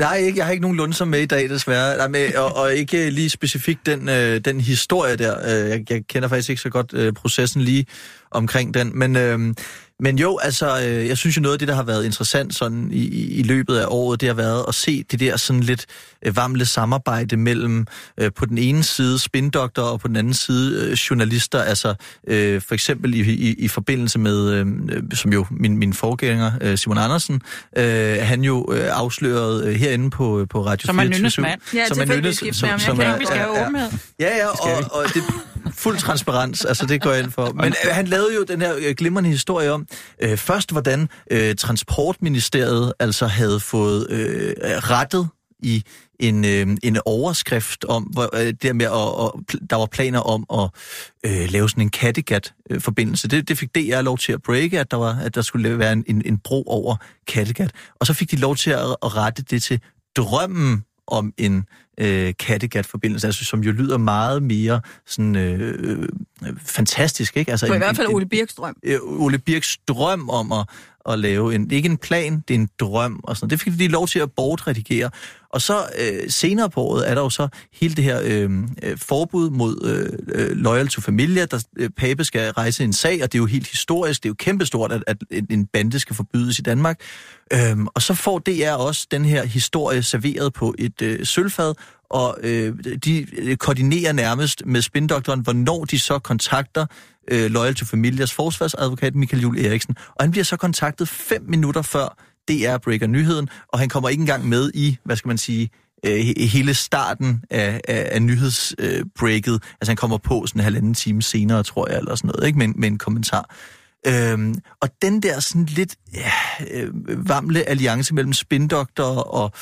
nej, ikke, jeg har ikke nogen lunser med i dag, desværre. Nej, med, og, og ikke lige specifikt den, øh, den historie der. Øh, jeg, jeg kender faktisk ikke så godt øh, processen lige omkring den. Men, øh, men jo, altså, øh, jeg synes jo noget af det, der har været interessant sådan i, i løbet af året, det har været at se det der sådan lidt øh, varmle samarbejde mellem øh, på den ene side spindokter og på den anden side øh, journalister. Altså øh, for eksempel i, i, i forbindelse med, øh, øh som jo min, min forgænger øh, Simon Andersen, øh, han jo øh, afslørede øh, herinde på, på Radio som 24 Som mand. Ja, som er nynnes, som, som, som er, vi skal have åbenhed. Ja, ja, og, og det fuld transparens, altså det går jeg ind for. [LAUGHS] Men øh, han lavede jo den her øh, glimrende historie om, øh, først hvordan øh, Transportministeriet altså havde fået øh, rettet i en, øh, en overskrift om, hvor, øh, der med, og, og, der var planer om at øh, lave sådan en Kattegat-forbindelse. Det, det fik DR lov til at breake, at der, var, at der skulle være en, en, en bro over Kattegat. Og så fik de lov til at, at rette det til drømmen om en øh, Kattegat-forbindelse, altså, som jo lyder meget mere sådan, øh, øh, fantastisk. Ikke? Altså, var i hvert fald Ole Birks drøm. Øh, Ole Birks drøm om at, at lave en... Det er ikke en plan, det er en drøm. Og sådan. Det fik de lov til at bortredigere. Og så øh, senere på året er der jo så hele det her øhm, øh, forbud mod øh, øh, Loyal to Familia, der øh, Pape skal rejse en sag, og det er jo helt historisk, det er jo kæmpestort, at, at en bande skal forbydes i Danmark. Øhm, og så får DR også den her historie serveret på et øh, sølvfad, og øh, de øh, koordinerer nærmest med spindoktoren, hvornår de så kontakter øh, Loyal to Familias forsvarsadvokat Michael Jul Eriksen. Og han bliver så kontaktet fem minutter før DR breaker nyheden, og han kommer ikke engang med i, hvad skal man sige, øh, hele starten af, af, af nyhedsbreaket. Øh, altså han kommer på sådan en halvanden time senere, tror jeg, eller sådan noget, ikke? Med, med en kommentar. Øhm, og den der sådan lidt ja, øh, varmle alliance mellem spindokter og,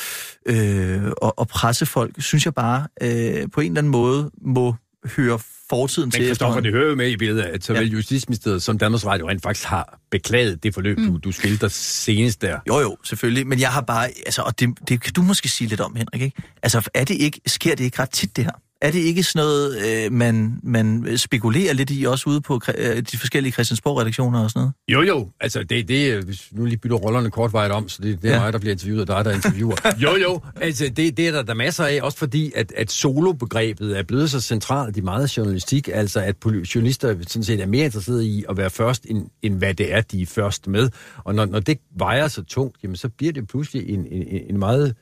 øh, og, og pressefolk, synes jeg bare øh, på en eller anden måde må høre fortiden Men til. Men Christoffer, det hører jo med i billedet at såvel ja. Justitsministeriet som Danmarks Radio rent faktisk har beklaget det forløb, mm. du, du skildrer senest der. Jo, jo, selvfølgelig. Men jeg har bare, altså, og det, det kan du måske sige lidt om, Henrik, ikke? Altså, er det ikke, sker det ikke ret tit, det her? Er det ikke sådan noget, øh, man, man spekulerer lidt i, også ude på øh, de forskellige Christiansborg-redaktioner og sådan noget? Jo, jo. Altså, det, det hvis nu lige bytter rollerne kortvarigt om, så det, det er ja. mig, der bliver interviewet, og dig, der interviewer. [LAUGHS] jo, jo. Altså, det, det er der, der masser af, også fordi, at, at solobegrebet er blevet så centralt i meget journalistik, altså at journalister sådan set er mere interesserede i at være først, end, end hvad det er, de er først med. Og når, når det vejer så tungt, jamen, så bliver det pludselig en, en, en meget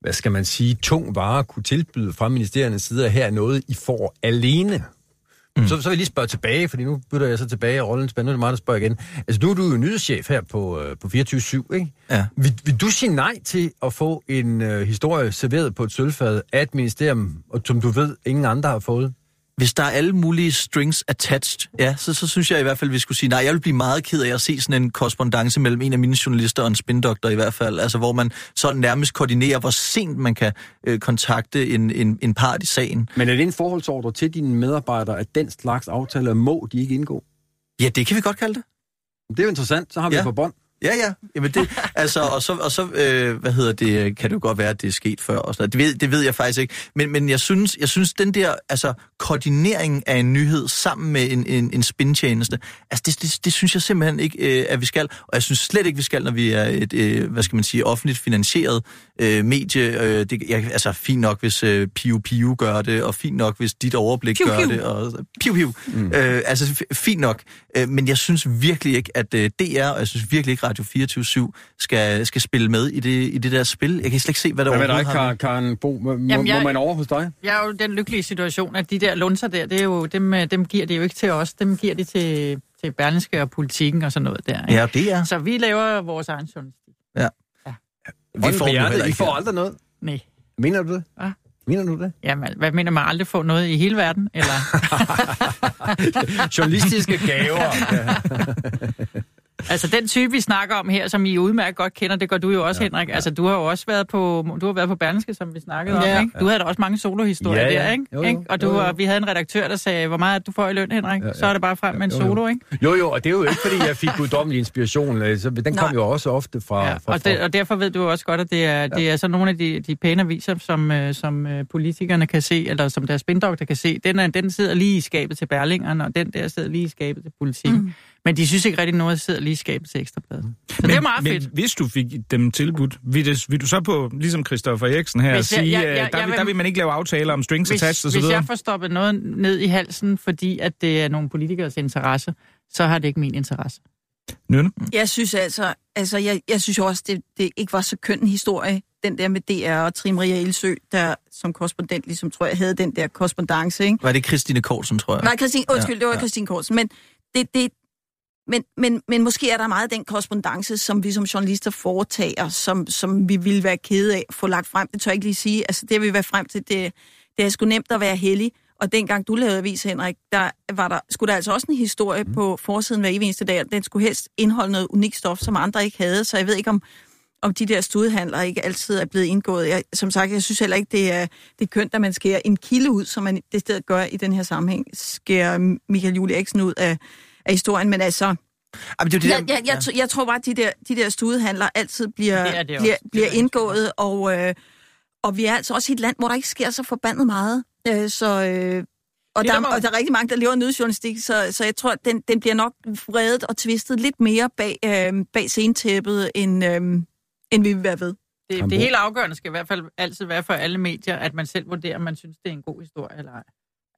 hvad skal man sige, tung vare kunne tilbyde fra ministeriernes side her noget, I får alene. Mm. Så, så vil jeg lige spørge tilbage, fordi nu bytter jeg så tilbage, og rollen spændende, mig, der spørger igen. Altså, nu er du jo nyhedschef her på, øh, på 24-7, ikke? Ja. Vil, vil du sige nej til at få en øh, historie serveret på et sølvfad af et ministerium, og som du ved, ingen andre har fået? Hvis der er alle mulige strings attached, ja, så, så synes jeg i hvert fald, vi skulle sige, nej, jeg vil blive meget ked af at se sådan en korrespondence mellem en af mine journalister og en spindoktor i hvert fald, altså hvor man så nærmest koordinerer, hvor sent man kan øh, kontakte en, en, en part i sagen. Men er det en forholdsordre til dine medarbejdere, at den slags aftaler må de ikke indgå? Ja, det kan vi godt kalde det. Det er jo interessant, så har vi ja. det på bånd. Ja, ja. Jamen det, altså, og så, og så øh, hvad hedder det, øh, kan det jo godt være, at det er sket før. Og sådan det, ved, det ved jeg faktisk ikke. Men, men jeg, synes, jeg synes, den der altså, koordinering af en nyhed sammen med en, en, en spintjeneste, altså det, det, det synes jeg simpelthen ikke, øh, at vi skal. Og jeg synes slet ikke, vi skal, når vi er et, øh, hvad skal man sige, offentligt finansieret øh, medie. Øh, det, jeg, altså fint nok, hvis øh, Piu Piu gør det, og fint nok, hvis dit overblik piu, gør piu. det. Og, piu Piu. Mm. Øh, altså fint nok. Øh, men jeg synes virkelig ikke, at øh, DR, og jeg synes virkelig ikke, Radio 24 skal, skal spille med i det, i det der spil. Jeg kan slet ikke se, hvad der hvad overhovedet dig, har... Karen Bo, må, Jamen, jeg, må man over hos dig? Jeg er jo den lykkelige situation, at de der lunser der, det er jo, dem, øh, dem giver det jo ikke til os, dem giver de til, til Berlingske og politikken og sådan noget der. Ikke? Ja, det er. Så vi laver vores egen journalistik. Vi får, hjertet, I får aldrig noget? Nej. Mener du det? Ja. Mener du det? Jamen, hvad mener man aldrig få noget i hele verden? Eller? [LAUGHS] Journalistiske gaver. [LAUGHS] Altså den type, vi snakker om her, som I udmærket godt kender, det gør du jo også, ja, Henrik. Ja. Altså du har jo også været på, du har været på Berlingske, som vi snakkede ja, om, ikke? Du havde da også mange solohistorier ja, ja. der, ikke? Jo, jo, og du, jo, jo. vi havde en redaktør, der sagde, hvor meget du får i løn, Henrik? Ja, ja. Så er det bare frem med en solo, ikke? Jo, jo, og det er jo ikke, fordi jeg fik guddommelig inspiration. Altså, den kom Nej. jo også ofte fra... Ja, fra, og, det, og derfor ved du også godt, at det er, ja. det er så nogle af de, de pæne aviser, som, øh, som øh, politikerne kan se, eller som deres spindokter kan se. Den, er, den sidder lige i skabet til Berlingeren, og den der sidder lige i skabet til politikken. Mm. Men de synes ikke rigtig noget, der sidder lige i skabet til ekstrabladet. Så men, det er meget fedt. Men hvis du fik dem tilbudt, vil, det, vil du så på, ligesom Christoffer Eriksen her, hvis jeg, sige, jeg, jeg, jeg, der, vil, der vil man ikke lave aftaler om strings hvis, attached osv.? Hvis jeg får stoppet noget ned i halsen, fordi at det er nogle politikers interesse, så har det ikke min interesse. Nynne? Jeg synes altså, altså jeg, jeg synes også, det, det ikke var så køn en historie, den der med DR og Trine Maria Ilsø, der som korrespondent, ligesom tror jeg, havde den der korrespondence, ikke? Var det Christine Korsen, tror jeg? Nej, Christine, undskyld, ja, det var ja. Christine Korsen, men det, det, men, men, men måske er der meget af den korrespondence, som vi som journalister foretager, som, som vi ville være kede af at få lagt frem. Det tør jeg ikke lige sige. Altså det, vi være frem til, det, det er sgu nemt at være heldig. Og dengang du lavede avis, Henrik, der var der, skulle der altså også en historie mm. på forsiden hver eneste dag. Den skulle helst indeholde noget unikt stof, som andre ikke havde. Så jeg ved ikke, om, om de der studiehandler ikke altid er blevet indgået. Jeg, som sagt, jeg synes heller ikke, det er, det er kønt, at man skærer en kilde ud, som man det stedet gør i den her sammenhæng. Skærer Michael Julie Eksen ud af, af historien, men altså... Jamen, det er det jeg, jeg, jeg, jeg tror bare, at de der, de der studiehandler altid bliver, det det bliver, bliver indgået, og, øh, og vi er altså også i et land, hvor der ikke sker så forbandet meget. Øh, så, øh, og, der, og der er rigtig mange, der lever nyhedsjournalistik, så, så jeg tror, at den, den bliver nok vredet og tvistet lidt mere bag, øh, bag scenetæppet, end, øh, end vi vil være ved. Det, det helt afgørende skal i hvert fald altid være for alle medier, at man selv vurderer, om man synes, det er en god historie eller ej.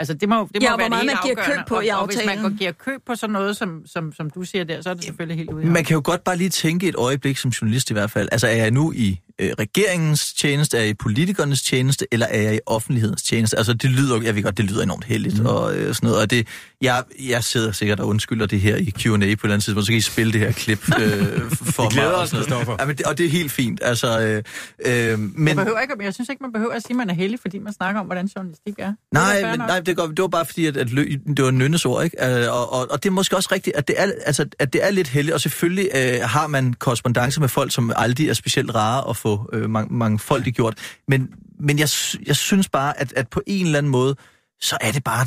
Altså, det må, det må ja, være meget man giver køb på og, i aftalen. Og hvis man giver køb på sådan noget, som, som, som du siger der, så er det selvfølgelig helt ude. Man kan jo godt bare lige tænke et øjeblik som journalist i hvert fald. Altså, er jeg nu i øh, regeringens tjeneste, er jeg i politikernes tjeneste, eller er jeg i offentlighedens tjeneste? Altså, det lyder, jeg ved godt, det lyder enormt heldigt mm. og øh, sådan noget. Og det, jeg, jeg sidder sikkert og undskylder det her i Q&A på et eller andet tidspunkt, så kan I spille det her klip øh, [LAUGHS] for mig. Og, sådan noget. Ja, men det, og det er helt fint. Altså, øh, øh, men... Man behøver ikke, jeg synes ikke, man behøver at sige, at man er heldig, fordi man snakker om, hvordan journalistik er. Nej, det, men, nej det, går, det var bare fordi, at, at lø, det var Nynnes ord, ikke? Øh, og, og, og det er måske også rigtigt, at det er, altså, at det er lidt heldigt, og selvfølgelig øh, har man korrespondence med folk, som aldrig er specielt rare at få øh, mange, mange folk gjort. Men, men jeg, jeg synes bare, at, at på en eller anden måde, så er det bare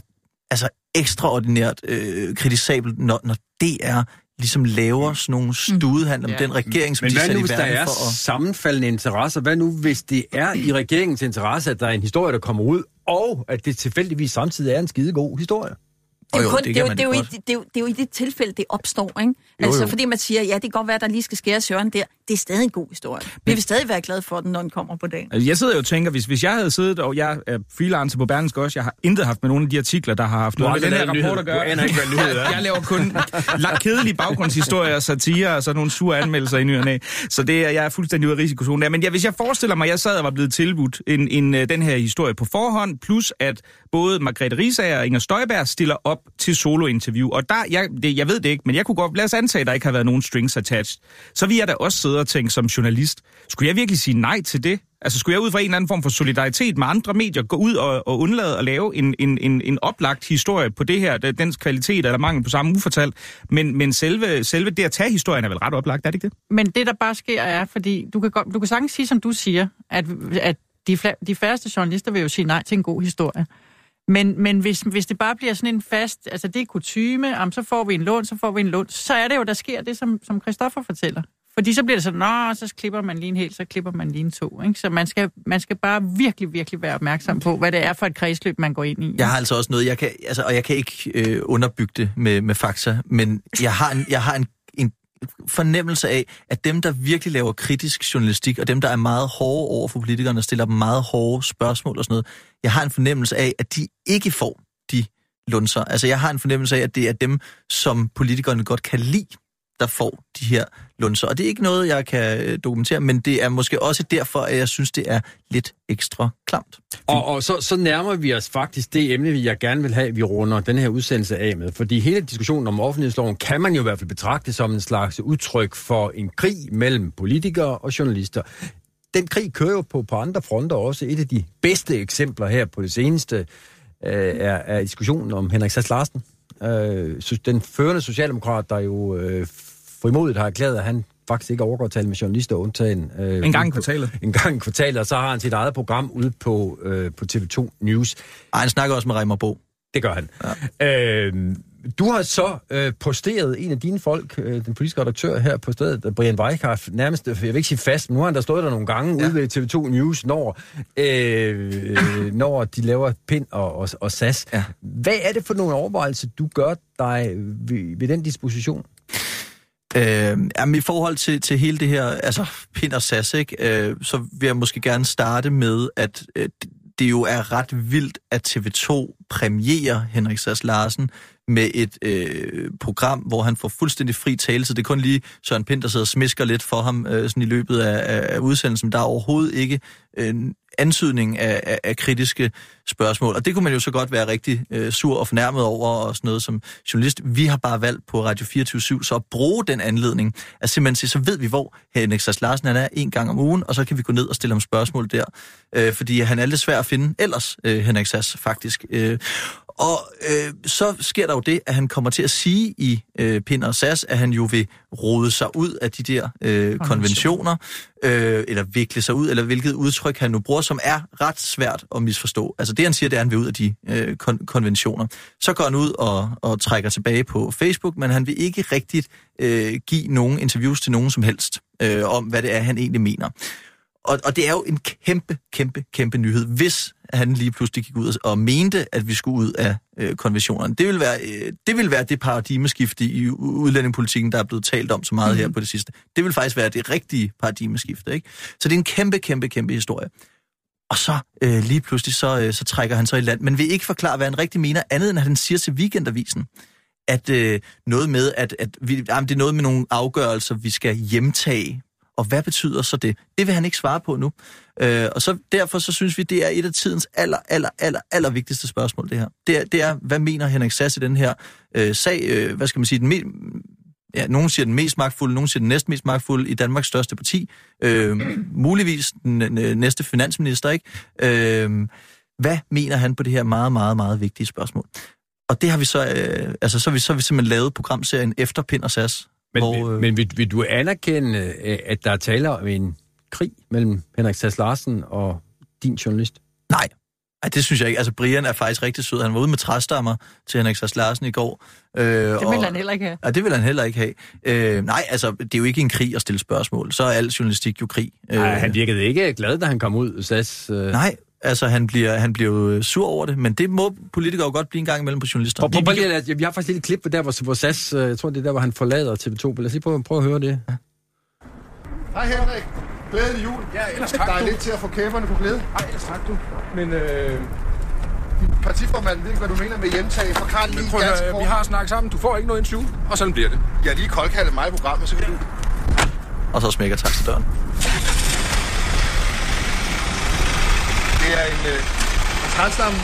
altså ekstraordinært øh, kritisabelt, når, når er ligesom laver sådan nogle studehandler mm. om den regering, som Men de hvad nu, hvis der er for at... sammenfaldende interesser? Hvad nu, hvis det er i regeringens interesse, at der er en historie, der kommer ud, og at det tilfældigvis samtidig er en skidegod historie? Det er, jo Jo, jo, kun, det det, er jo, det, er jo, det, er jo, det er jo i det tilfælde, det opstår, ikke? Jo, Altså, jo. fordi man siger, ja, det kan godt være, at der lige skal skæres Jørgen der. Det er stadig en god historie. Vi vil stadig være glade for den, når den kommer på dagen. Altså, jeg sidder jo og tænker, hvis, hvis jeg havde siddet, og jeg er freelancer på Berlingske også, jeg har intet haft med nogle af de artikler, der har haft Du noget med den her rapport at nyheder. gøre. Du aner ikke, hvad nyheder [LAUGHS] er. jeg laver kun lagt kedelige baggrundshistorier, satire og sådan nogle sure anmeldelser i ny og næ. Så det er, jeg er fuldstændig ude af risikozonen der. Men ja, hvis jeg forestiller mig, at jeg sad og var blevet tilbudt en, en, øh, den her historie på forhånd, plus at både Margrethe Risager og Inger Støjberg stiller op til solointerview. Og der, jeg, det, jeg ved det ikke, men jeg kunne godt, lad os antage, at der ikke har været nogen strings attached. Så vil jeg da også sidde og tænke som journalist, skulle jeg virkelig sige nej til det? Altså skulle jeg ud fra en eller anden form for solidaritet med andre medier gå ud og, og undlade at lave en, en, en, en oplagt historie på det her, den- dens kvalitet eller mangel på samme ufortalt, men, men selve, selve det at tage historien er vel ret oplagt, er det ikke det? Men det, der bare sker, er, fordi du kan, godt, du kan sagtens sige, som du siger, at, at de, de færreste journalister vil jo sige nej til en god historie. Men, men hvis, hvis det bare bliver sådan en fast, altså det er kutyme, om så får vi en lån, så får vi en lån, så er det jo, der sker det, som, som Christoffer fortæller. Fordi så bliver det sådan, nå, så klipper man lige en hel, så klipper man lige en to. Ikke? Så man skal, man skal bare virkelig, virkelig være opmærksom på, hvad det er for et kredsløb, man går ind i. Jeg har altså også noget, jeg kan, altså, og jeg kan ikke øh, underbygge det med, med fakta, men jeg har, en, jeg har en fornemmelse af, at dem, der virkelig laver kritisk journalistik, og dem, der er meget hårde over for politikerne, og stiller dem meget hårde spørgsmål og sådan noget, jeg har en fornemmelse af, at de ikke får de lunser. Altså, jeg har en fornemmelse af, at det er dem, som politikerne godt kan lide, der får de her lunser. Og det er ikke noget, jeg kan øh, dokumentere, men det er måske også derfor, at jeg synes, det er lidt ekstra klamt. Og, og så, så nærmer vi os faktisk det emne, jeg gerne vil have, at vi runder den her udsendelse af med. Fordi hele diskussionen om offentlighedsloven kan man jo i hvert fald betragte som en slags udtryk for en krig mellem politikere og journalister. Den krig kører jo på, på andre fronter også. Et af de bedste eksempler her på det seneste øh, er, er diskussionen om Henrik Sass Larsen. Øh, den førende socialdemokrat, der jo øh, frimodigt har erklæret, at han faktisk ikke overgår at tale med journalister undtagen. Øh, En gang i kvartalet. [LAUGHS] En gang i kvartalet, og så har han sit eget program ude på, øh, på TV2 News. Ej, han snakker også med Reimer Bo. Det gør han. Ja. Øh, du har så øh, posteret en af dine folk, øh, den politiske redaktør her på stedet, Brian Weikart, nærmest, jeg vil ikke sige fast, men nu har han der stået der nogle gange ja. ude ved TV2 News, når, øh, øh, når de laver pind og, og, og SAS. Ja. Hvad er det for nogle overvejelser, du gør dig ved, ved den disposition? Øh, jamen, i forhold til, til hele det her, altså pind og sas, ikke, øh, så vil jeg måske gerne starte med, at øh, det jo er ret vildt, at TV2 premierer Henrik Sass Larsen med et øh, program, hvor han får fuldstændig fri tale, så det er kun lige Søren Pind, der sidder og smisker lidt for ham øh, sådan i løbet af, af, af udsendelsen. Der er overhovedet ikke øh, antydning af, af, af kritiske spørgsmål, og det kunne man jo så godt være rigtig øh, sur og fornærmet over, og sådan noget som journalist. Vi har bare valgt på Radio 24 så at bruge den anledning, at simpelthen sige, så ved vi, hvor Henrik Sass Larsen han er en gang om ugen, og så kan vi gå ned og stille ham spørgsmål der, øh, fordi han er lidt svær at finde ellers, øh, Henrik Sass, faktisk. Øh, og øh, så sker der jo det, at han kommer til at sige i øh, Pind og Sass, at han jo vil rode sig ud af de der øh, konventioner, øh, eller vikle sig ud, eller hvilket udtryk han nu bruger, som er ret svært at misforstå. Altså det, han siger, det er, at han vil ud af de øh, kon- konventioner. Så går han ud og, og trækker tilbage på Facebook, men han vil ikke rigtigt øh, give nogen interviews til nogen som helst øh, om, hvad det er, han egentlig mener. Og, og det er jo en kæmpe, kæmpe, kæmpe nyhed, hvis han lige pludselig gik ud og mente, at vi skulle ud af øh, konventionerne. Det vil, være, øh, det vil være det paradigmeskifte i udlændingepolitikken, der er blevet talt om så meget mm. her på det sidste. Det vil faktisk være det rigtige paradigmeskifte. Ikke? Så det er en kæmpe, kæmpe, kæmpe historie. Og så øh, lige pludselig, så, øh, så trækker han så i land, men vil ikke forklare, hvad han rigtig mener, andet end at han siger til Weekendavisen, at øh, noget med, at, at vi, jamen, det er noget med nogle afgørelser, vi skal hjemtage. Og hvad betyder så det? Det vil han ikke svare på nu. Øh, og så derfor så synes vi, det er et af tidens aller, aller, aller, aller vigtigste spørgsmål, det her. Det er, det er hvad mener Henrik Sass i den her øh, sag? Øh, hvad skal man sige? Den me- ja, nogen siger den mest magtfulde, nogen siger den næst mest magtfulde i Danmarks største parti. Øh, muligvis den øh, næste finansminister, ikke? Øh, hvad mener han på det her meget, meget, meget vigtige spørgsmål? Og det har vi så, øh, altså så har vi, så har vi simpelthen lavet programserien efter Pind og Sass. Men, hvor, øh, men vil, vil du anerkende, øh, at der er tale om en krig mellem Henrik Sass Larsen og din journalist? Nej, Ej, det synes jeg ikke. Altså, Brian er faktisk rigtig sød. Han var ude med træstammer til Henrik Sass Larsen i går. Øh, det vil og, han heller ikke have. Ja, det vil han heller ikke have. Øh, nej, altså, det er jo ikke en krig at stille spørgsmål. Så er al journalistik jo krig. Nej, øh, han virkede ikke glad, da han kom ud, Sass. Øh... Nej, Altså, han bliver, han bliver jo sur over det, men det må politikere jo godt blive en gang imellem på journalister. Prøv, prøv, prøv, lige, vi har faktisk et klip på der, hvor, hvor Sass, øh, jeg tror, det er der, hvor han forlader TV2. Lad os lige prøve, prøve at høre det. Ja. Hej Henrik. Glædelig jul. Ja, ellers tak, Der er du. lidt til at få kæberne på glæde. Nej, ellers tak du. Men øh... Partiformanden ved ikke, hvad du mener med hjemtag. Forklar lige prøv, ganske øh, Vi har snakket sammen. Du får ikke noget interview, og sådan bliver det. Jeg har lige koldkaldet mig i programmet, så kan du... Og så smækker taxadøren. Det er en, øh, en træstamme.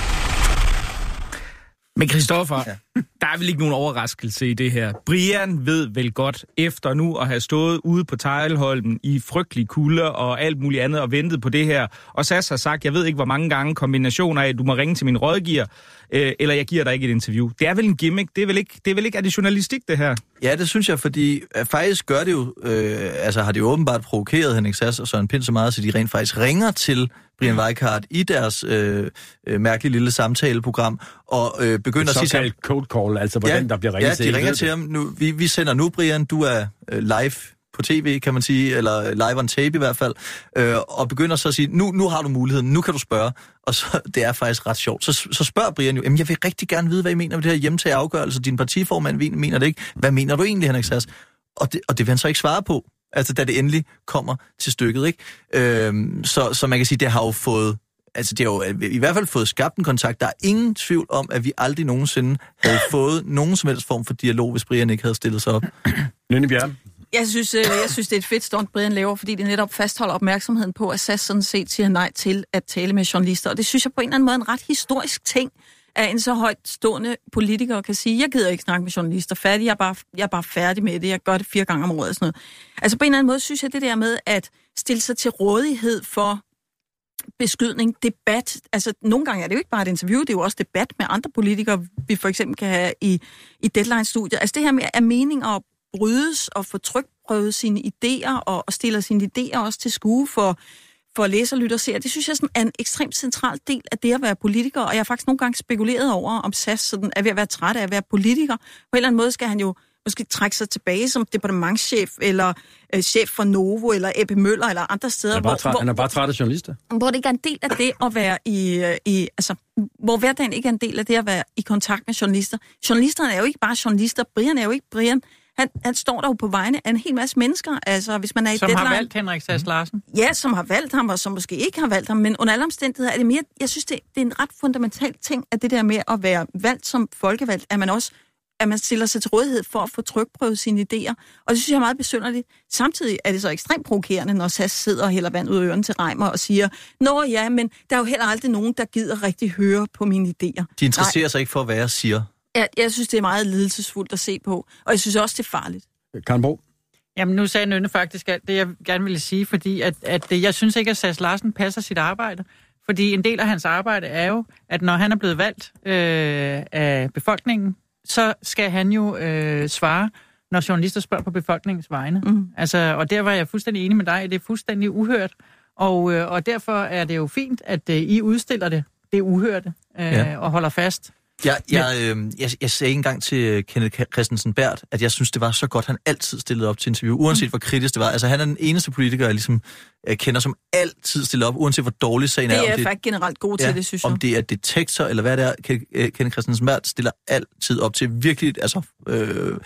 Men Christoffer, ja. Der er vel ikke nogen overraskelse i det her. Brian ved vel godt, efter nu at have stået ude på Tejlholmen i frygtelig kulde og alt muligt andet og ventet på det her, og SAS har sagt, jeg ved ikke hvor mange gange kombinationer af, du må ringe til min rådgiver, øh, eller jeg giver dig ikke et interview. Det er vel en gimmick? Det er vel ikke, det er, vel ikke er det journalistik, det her? Ja, det synes jeg, fordi øh, faktisk gør det jo, øh, altså har det jo åbenbart provokeret Henrik Sass og Søren Pind så meget, så de rent faktisk ringer til Brian Weikart i deres øh, øh, mærkelige lille samtaleprogram, og øh, begynder at sige... Cold call, altså hvordan ja, der bliver ringet til. Ja, de ringer til ham. Nu, vi, vi sender nu, Brian, du er øh, live på tv, kan man sige, eller live on tape i hvert fald, øh, og begynder så at sige, nu, nu har du muligheden, nu kan du spørge. Og så, [LAUGHS] det er faktisk ret sjovt. Så, så spørger Brian jo, jamen jeg vil rigtig gerne vide, hvad I mener med det her hjemtage afgørelse. Din partiformand mener det ikke. Hvad mener du egentlig, Henrik Sass? Og det, og det vil han så ikke svare på, altså da det endelig kommer til stykket, ikke? Øhm, så, så man kan sige, det har jo fået altså det har jo i hvert fald fået skabt en kontakt. Der er ingen tvivl om, at vi aldrig nogensinde havde [CLEARS THROAT] fået nogen som helst form for dialog, hvis Brian ikke havde stillet sig op. [CLEARS THROAT] Nynne Bjørn. Jeg synes, øh, jeg synes, det er et fedt stunt, Brian laver, fordi det netop fastholder opmærksomheden på, at SAS sådan set siger nej til at tale med journalister. Og det synes jeg på en eller anden måde er en ret historisk ting, at en så højt stående politiker kan sige, jeg gider ikke snakke med journalister, færdig, jeg er, bare, jeg er bare færdig med det, jeg gør det fire gange om året og sådan noget. Altså på en eller anden måde synes jeg, det der med at stille sig til rådighed for beskydning, debat. Altså, nogle gange er det jo ikke bare et interview, det er jo også debat med andre politikere, vi for eksempel kan have i, i Deadline-studiet. Altså, det her med, at meninger brydes og få trykprøvet sine idéer og, og stiller sine idéer også til skue for, for læser, lytter og ser, det synes jeg sådan er en ekstremt central del af det at være politiker, og jeg har faktisk nogle gange spekuleret over, om SAS sådan er ved at være træt af at være politiker. På en eller anden måde skal han jo måske trække sig tilbage som departementschef, eller øh, chef for Novo, eller Ebbe Møller, eller andre steder. Han er bare, træt, hvor, han er bare træt af journalister. Hvor det ikke er en del af det at være i, øh, i... Altså, hvor hverdagen ikke er en del af det at være i kontakt med journalister. Journalisterne er jo ikke bare journalister. Brian er jo ikke Brian. Han, han står der jo på vegne af en hel masse mennesker. Altså, hvis man er i som deadline, har valgt Henrik Sass Larsen? Ja, som har valgt ham, og som måske ikke har valgt ham. Men under alle omstændigheder er det mere... Jeg synes, det, det er en ret fundamental ting, at det der med at være valgt som folkevalgt, at man også at man stiller sig til rådighed for at få trykprøvet sine idéer. Og det synes jeg er meget besynderligt. Samtidig er det så ekstremt provokerende, når SAS sidder og hælder vand ud af ørerne til Reimer og siger, Nå ja, men der er jo heller aldrig nogen, der gider rigtig høre på mine idéer. De interesserer Nej. sig ikke for, hvad jeg siger. Ja, jeg synes, det er meget lidelsesfuldt at se på, og jeg synes også, det er farligt. Karen Bo? Jamen, nu sagde Nynne faktisk alt det, jeg gerne ville sige, fordi at, at jeg synes ikke, at SAS Larsen passer sit arbejde. Fordi en del af hans arbejde er jo, at når han er blevet valgt øh, af befolkningen, så skal han jo øh, svare, når journalister spørger på befolkningens vegne. Mm. Altså, og der var jeg fuldstændig enig med dig, det er fuldstændig uhørt. Og, øh, og derfor er det jo fint, at øh, I udstiller det, det uhørte, øh, ja. og holder fast. Jeg, jeg, øh, jeg, jeg sagde engang til Kenneth Christensen Bært, at jeg synes, det var så godt, han altid stillede op til interview, uanset hvor kritisk det var. Altså, han er den eneste politiker, jeg ligesom jeg kender, som altid stiller op, uanset hvor dårlig sagen er. Det er, er faktisk generelt god til ja, det, synes jeg. Om det er detektor, eller hvad det er, Kenneth Christensen Bært stiller altid op til virkelig, altså, øh,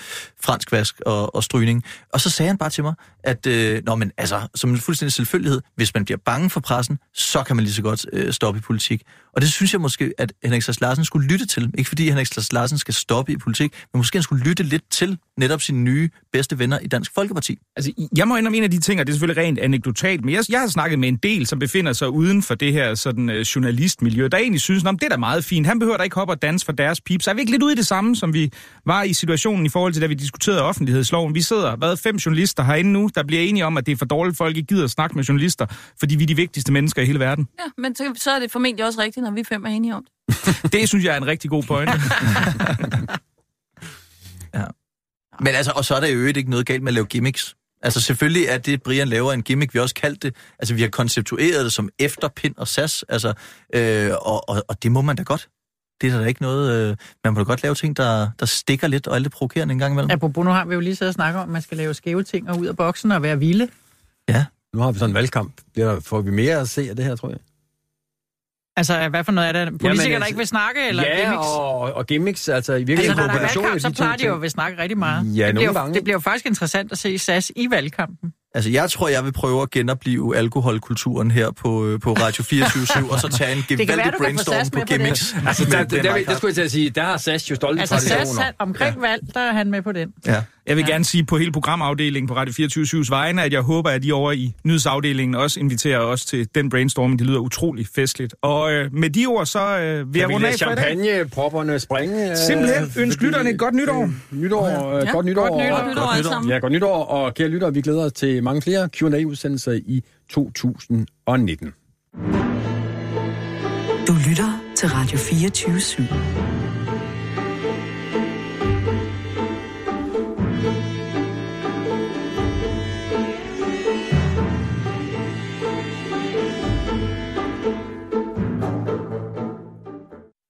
fransk vask og, og strygning. Og så sagde han bare til mig, at, øh, nå, men altså, som en fuldstændig selvfølgelighed, hvis man bliver bange for pressen, så kan man lige så godt øh, stoppe i politik. Og det synes jeg måske, at Henrik Sass Larsen skulle lytte til. Ikke fordi Henrik Sass Larsen skal stoppe i politik, men måske han skulle lytte lidt til netop sine nye bedste venner i Dansk Folkeparti. Altså, jeg må indrømme en af de ting, og det er selvfølgelig rent anekdotalt, men jeg, jeg har snakket med en del, som befinder sig uden for det her sådan, uh, journalistmiljø, der egentlig synes, at det er da meget fint. Han behøver da ikke hoppe og danse for deres pip. Så er vi ikke lidt ude i det samme, som vi var i situationen i forhold til, da vi diskuterede offentlighedsloven. Vi sidder, hvad, fem journalister herinde nu, der bliver enige om, at det er for dårligt, folk ikke gider at snakke med journalister, fordi vi er de vigtigste mennesker i hele verden. Ja, men så, så er det formentlig også rigtigt, når vi fem er enige om det. [LAUGHS] det synes jeg er en rigtig god pointe. [LAUGHS] ja. Men altså, og så er der jo ikke noget galt med at lave gimmicks. Altså selvfølgelig er det, Brian laver en gimmick, vi har også kaldt det, altså vi har konceptueret det som efterpind og sas, altså, øh, og, og, og det må man da godt. Det er da ikke noget, øh, man må da godt lave ting, der, der stikker lidt og er lidt provokerende en gang imellem. Apropos, nu har vi jo lige siddet og snakket om, at man skal lave skæve ting og ud af boksen og være vilde. Ja. Nu har vi sådan en valgkamp. Der får vi mere at se af det her, tror jeg. Altså, hvad for noget er det? Politikere, Jamen, der altså- ikke vil snakke, eller ja, gimmicks? og, og gimmicks, altså i Altså, virkeligheden er kombination af så de to plejer de jo at snakke rigtig meget. Ja, det, bliver, gange. det bliver jo faktisk interessant at se SAS i valgkampen. Altså, jeg tror, jeg vil prøve at genopleve alkoholkulturen her på, øh, på Radio 24 [LAUGHS] og så tage en gevaldig brainstorm SAS på på det. gimmicks. Altså, der, det der, er der, der, skulle jeg til at sige, der har SAS jo stolte Altså, SAS traditioner. han, omkring valg, der er han med på den. Ja. Jeg vil gerne sige på hele programafdelingen på Radio 24 vegne, at jeg håber, at I over i nyhedsafdelingen også inviterer os til den brainstorming. Det lyder utrolig festligt. Og øh, med de ord, så øh, vil jeg runde af for dag. champagnepropperne springe? øh, Simpelthen fordi- lytterne et godt nytår. Nytår, øh, Ja, godt nytår. Godt nytår, og- nytår alle sammen. Ja, godt nytår, og kære lyttere, vi glæder os til mange flere Q&A-udsendelser i 2019. Du lytter til Radio 24 /7.